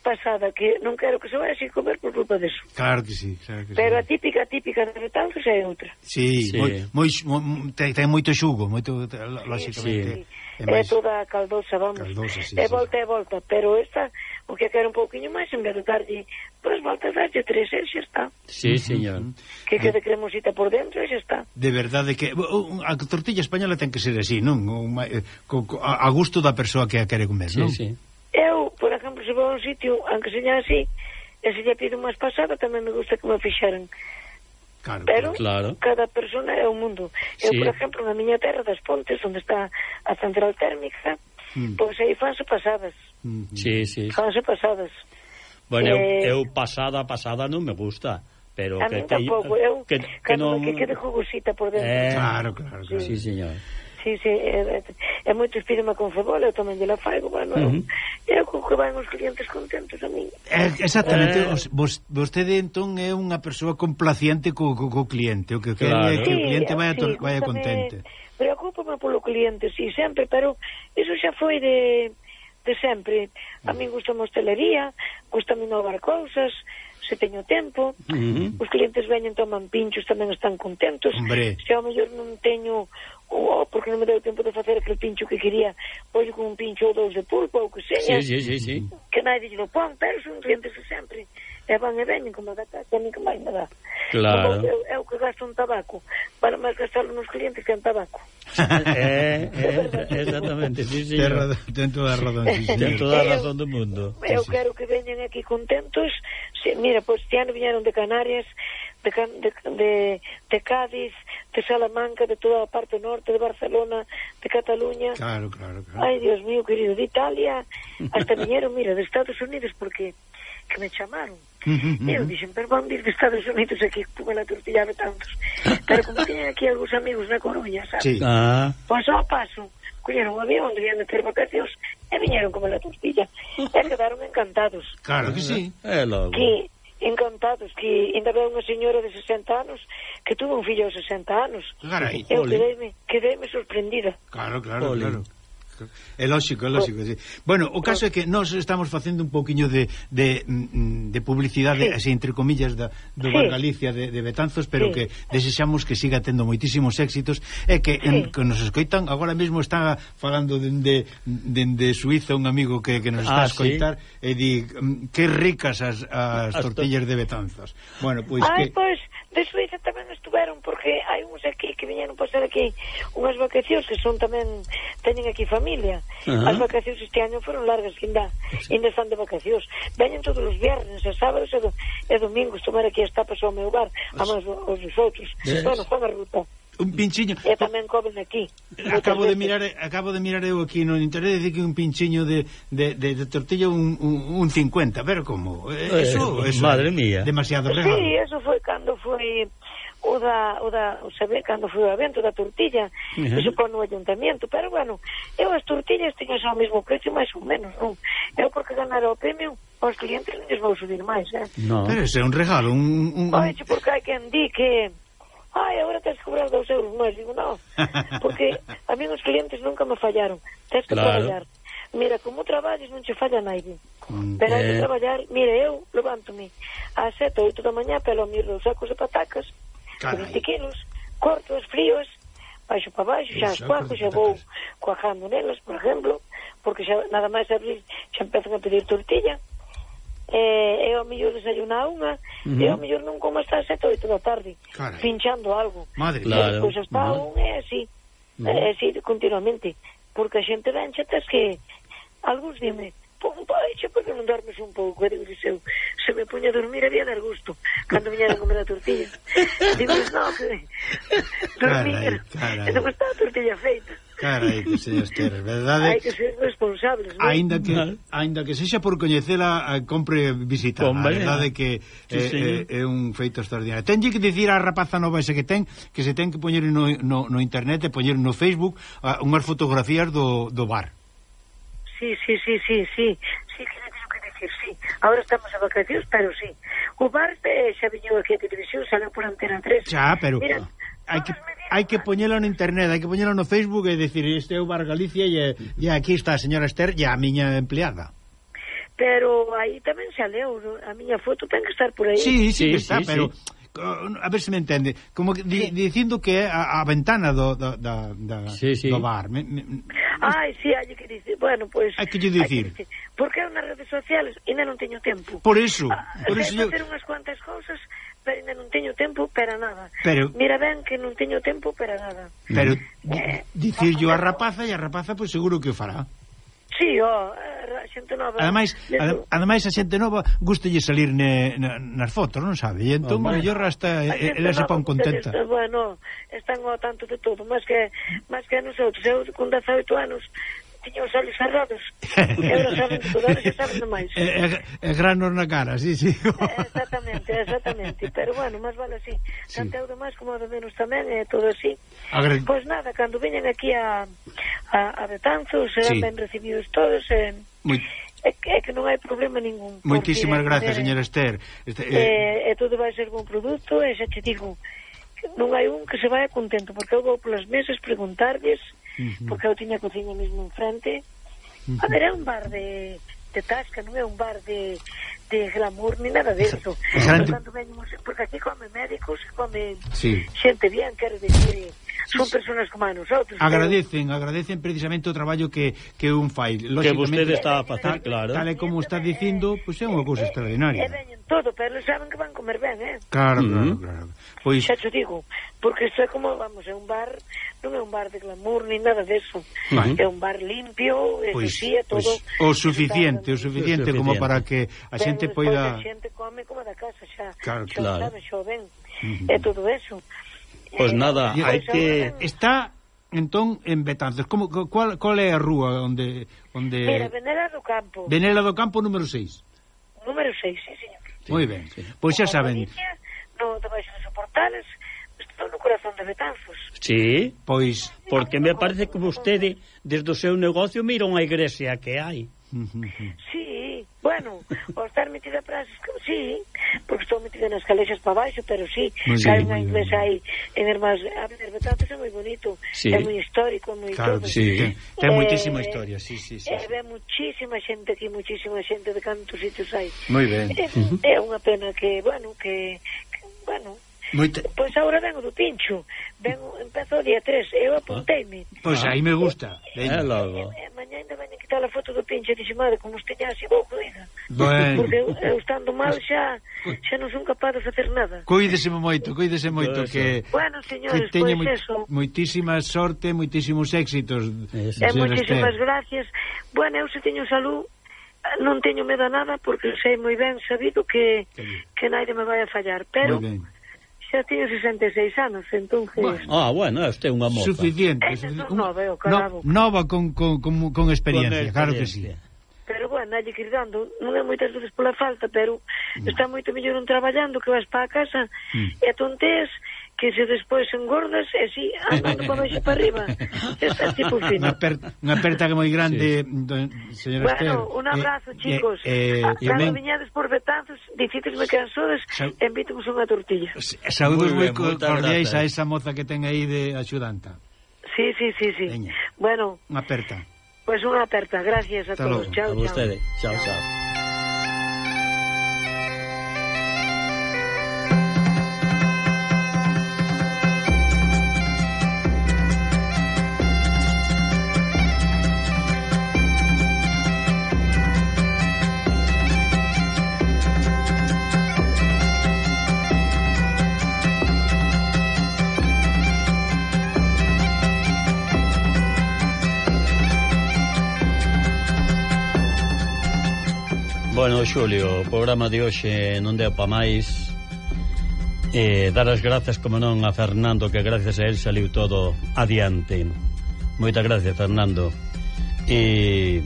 pasada que non quero que se vaya sin comer por culpa deso. Claro que sí, claro que Pero sí. a típica típica de Betanzos é outra. Sí, sí. moi, moi, moi ten, ten moito xugo, moito lógicamente. Sí, sí. É, é toda caldosa, vamos. Caldosa, sí, é volta sí. e volta, pero esta o que quero un pouquiño máis en vez de darlle por as voltas darlle tres e xa está Sí, señor que quede eh. cremosita por dentro e xa está De verdade que a tortilla española ten que ser así, non? Eh, a gusto da persoa que a quere comer, non? Sí. Eu, por exemplo, se vou a un sitio aunque seña así e se lle pido máis pasada tamén me gusta que me fixaran Claro, Pero claro. cada persona é un mundo. Eu, sí. por exemplo, na miña terra das Pontes, onde está a central térmica, Mm. Pois aí fanse pasadas. Mm -hmm. Sí, sí. Fanse pasadas. Bueno, eh... eu, eu pasada, pasada non me gusta pero a que te, tampouco, eu que, que non que quede jugosita gusita por dentro. Eh, claro, claro, claro. Sí, sí señor. Sí, sí, é, é moito espírima con cebola, eu tamén de la faigo, bueno, uh -huh. eu mm-hmm. con que van os clientes contentos a mí. Eh, exactamente, eh. Os, vos, vostede entón é unha persoa complaciente co, co, co cliente, o que claro. quere é que o cliente vaya, sí, vai contente. Justamente preocúpame polo cliente, si sí, sempre, pero iso xa foi de, de sempre. A min gusta a hostelería, gusta a innovar cousas, se teño tempo, uh -huh. os clientes veñen, toman pinchos, tamén están contentos. Hombre. Se ao mellor non teño, oh, porque non me deu tempo de facer aquel pincho que quería, pois con un pincho ou dous de pulpo, ou que seña, sí, sí, sí, sí. que nadie lo pon, pero son clientes sempre e van e veñen como gataxe, a mí que máis me dá. Claro. Como eu, eu que gasto un tabaco, para máis gastar nos clientes que en tabaco. eh, eh, exactamente, sí, sí. Ten, ten toda a razón, sí, sí. Ten toda a razón do mundo. Eu, eu quero que veñen aquí contentos. Se, mira, pois pues, este ano viñeron de Canarias, de, de, de, de Cádiz, de Salamanca, de toda a parte norte, de Barcelona, de Cataluña. Claro, claro, claro. Ay, Dios mío, querido, de Italia, hasta viñeron, mira, de Estados Unidos, porque que me chamaron. Uh -huh, uh -huh. Eu dixen, pero van vir de Estados Unidos aquí, porque la tortilla de tantos. Pero como tiñen aquí algúns amigos na Coruña, sabes? Sí. Ah. Pois ao oh, paso, colleron un avión, debían de ter vacacións, e viñeron como la tortilla. e quedaron encantados. Claro que sí. É logo. Que eh, encantados que ainda ve unha señora de 60 anos que tuvo un fillo de 60 anos. Carai, eu quedeime, quedeime sorprendida. Claro, claro, Olin. claro. É lógico, é oh. lógico, sí. Bueno, o caso é que nós estamos facendo un pouquiño de, de, mm, de publicidade, sí. así, entre comillas, da, do sí. Bar Galicia de, de Betanzos, pero sí. que desexamos que siga tendo moitísimos éxitos, e que, sí. en, que nos escoitan, agora mesmo está falando dende, dende Suiza un amigo que, que nos está ah, a escoitar, sí? e di, mm, que ricas as, as, as tortillas de Betanzos. Bueno, pois Ay, que... Pues de Suiza tamén estuveron porque hai uns aquí que viñeron pasar aquí unhas vacacións que son tamén teñen aquí familia. Uh -huh. as vacacións este año foron largas que ainda, ainda están de vacacións. Veñen todos os viernes e sábados e, do, e domingos tomar aquí as tapas ao meu bar a máis os outros. Bueno, fan a ruta Un pinchiño. E tamén comen aquí. Acabo de mirar, acabo de mirar eu aquí no internet de que un pinchiño de, de, de, de tortilla un, un, un 50, pero como eso, eh, eso madre mía. demasiado regalo. Sí, eso foi cando foi o da, o da o sabe, cando foi o evento da tortilla uh -huh. con o ayuntamiento pero bueno, eu as tortillas teño ao o mesmo precio máis ou menos, non? eu porque ganara o premio aos clientes non les vou subir máis eh? no. pero ese é un regalo un, un... Oye, porque hai quen di que ai, agora tens que cobrar dos euros máis. Digo, non, porque a mí os clientes nunca me fallaron. Tens que claro. traballar. Mira, como traballes non che falla naide. Mm, Pero hai que traballar, mire, eu levántome ás sete, oito da mañá, pelo mir dos sacos de patacas, Carai. 20 kilos, corto as fríos, baixo para baixo, xa as cuacos, xa vou cuajando nelas, por exemplo, porque xa nada máis abrir, xa empezan a pedir tortilla, eh, eu a mellor desayunar unha, uh -huh. eu a mellor non como hasta as sete oito da tarde, Carai. pinchando algo. Madre claro. Pois está a un é así, uh -huh. é así continuamente, porque a xente venxe tes que... Algúns dime, poiche, porque non dormes un pouco? E digo, se, eu, se me puña a dormir había dar gusto, cando viñera a comer a tortilla. digo, non, que... dormir, carai, carai. e non está a tortilla feita. Cara, hai que ser esteras, verdade? Hai que ser responsables, non? Ainda que, no. ainda que sexa por coñecela, eh, compre visitar. A verdade que sí, eh, eh é eh, un feito extraordinario. Tenlle que dicir a rapaza nova ese que ten, que se ten que poñer no, no, no internet e poñer no Facebook uh, unhas fotografías do, do bar. Sí, sí, sí, sí, sí. Sí, que decir, sí. Ahora estamos a vacacións, pero sí. O bar eh, xa viñou aquí a televisión, salió por Antena 3. Xa, pero... Mira, hay que... me hai que poñelo no internet, hai que poñelo no Facebook e dicir, este é o Bar Galicia e, e aquí está a señora Esther e a miña empleada. Pero aí tamén se aleu, ¿no? a miña foto ten que estar por aí. Sí, sí, sí está, sí, pero... Sí a ver se me entende, como que, di, dicindo que é a, a ventana do, do, da, da, sí, sí. do bar. Me, me, Ai, sí, hai que dicir, bueno, pois... Pues, hai que dicir. Que dicir. Porque nas redes sociales ainda non teño tempo. Por iso. Ah, por iso eh, yo... unhas cuantas cousas ainda non teño tempo para nada. Pero, Mira ben que non teño tempo para nada. Pero eh, yo a rapaza e a rapaza pois seguro que o fará. Sí, ó, eh, a xente nova. Ademais, ademais a xente nova gustalle salir ne, na, nas fotos, non sabe? E entón, oh, mellor hasta ela se pon contenta. Está, bueno, están ao tanto de todo, máis que máis que a nosotros. Eu con 18 anos tiña os olhos cerrados. E agora saben de colores e saben de máis. E, e, e granos na cara, sí, sí. Exactamente, exactamente. Pero bueno, máis vale así. Tanto eu demais como de menos tamén e todo así. Agre... pois nada, cando viñen aquí a, a, a Betanzos serán sí. ben recibidos todos e, Muy... É que, é que non hai problema ningún Moitísimas eh, gracias, señora Esther. Este, eh... e, e todo vai ser bon produto e xa te digo non hai un que se vaya contento porque eu vou polas mesas preguntarlles porque eu tiña a cociña mesmo enfrente. A ver, é un bar de, de tasca, non é un bar de, de glamour ni nada de eso. Grande... Porque aquí come médicos, come sí. xente bien, quero decir eh, son personas como a nosotros. Agradecen, pero... agradecen precisamente o traballo que, que un fai. Que vostede está a facer, claro. Tal como está dicindo, pois pues é unha cousa extraordinaria. E veñen todo, pero saben que van comer ben, eh? Claro, mm -hmm. claro, claro. Pois... Xa te digo, porque xa como vamos, é un bar, non é un bar de glamour, ni nada deso. Vale. É un bar limpio, pois, decía, todo... Pois, o suficiente, o suficiente, o suficiente como para que a xente poida... A xente come como da casa xa, claro, xa claro. sabe, xa ben, uh -huh. é todo eso. Pois eh, nada, pois hai que... Está entón en Betanzos. Como cual, cual é a rúa onde onde Mira, Venera do Campo. Venela do Campo número 6. Número 6, sí, señor. Sí. Moi ben. Sí. Pois xa saben. Provincia, no debaixo dos soportales, estou no corazón de Betanzos. Sí, pois... Porque me parece que vostede, desde o seu negocio, mira unha igrexa que hai. Sí, bueno, ao estar metida para sí, porque estou metida nas calexas para baixo, pero sí, sí hai unha iglesia aí en Hermas a ver, Betanzos é moi bonito, sí. é moi histórico, é moi claro, todo. Sí, ten, ten eh, moitísima historia, sí, sí, sí. Eh, ve muchísima xente aquí, muchísima xente de cantos sitios hai. Moi ben. É, eh, é unha pena que, bueno, que, bueno, Moita... Pois agora vengo do pincho. vengo, empezo o día 3. Eu apunteime. Ah, pois aí me gusta. Venga. Eh, logo. E, e, mañá ainda ven quitar a foto do pincho. Dixe, madre, como esteña así, vou cuida. Bueno. Porque eu, eu estando mal xa xa non son capaz de facer nada. cuídese moito, cuídese moito que Bueno, señores, que teña pois eso. Moitísima sorte, moitísimos éxitos. Eso, e moitísimas gracias. Bueno, eu se teño salud non teño medo a nada porque sei moi ben sabido que que naide me vai a fallar, pero xa teño 66 anos, entón bueno. Ah, bueno, este é unha moza. Suficiente, suficiente. o nova, no, nova con, con, con, con experiencia, con experiencia. claro que sí. Pero bueno, hai que ir dando, non é moitas veces pola falta, pero no. está moito mellor un traballando que vas para a casa mm. e tontes que se despois engordas e si ah, andando con oxe para arriba Está tipo fino unha, aperta, unha aperta que moi grande sí. señora bueno, Esther un eh, abrazo eh, chicos eh, eh, ah, cando viñades por Betanzos dicítesme que cansodes, Sa... envítemos unha tortilla saúdos moi cordiais a esa moza que ten aí de axudanta Sí, sí, sí, sí. Veña. Bueno. Unha aperta. Pois pues unha aperta. Gracias a Hasta todos. Chao, chao. A vostede. Chao, chao. Bueno, Xulio, o programa de hoxe non deu pa máis eh, dar as grazas, como non, a Fernando que gracias a él saliu todo adiante Moitas gracias, Fernando e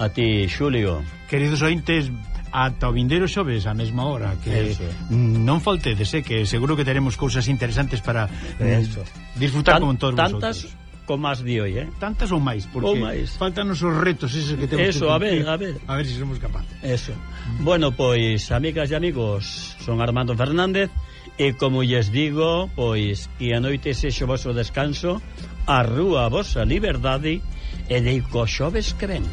a ti, Xulio Queridos ointes, ata o vindeiro xoves a mesma hora que Eso. non faltedes, eh, que seguro que teremos cousas interesantes para eh, Eso. disfrutar Tan, con todos tantas, vosotros con máis de hoy, eh? Tantas ou máis, porque ou máis. faltan os retos esos que temos Eso, que a ver, a ver. A ver se si somos capaces. Eso. Bueno, pois, amigas e amigos, son Armando Fernández e como lles digo, pois, que a noite sexo vosso descanso, a rúa vosa liberdade e deico xoves que ven.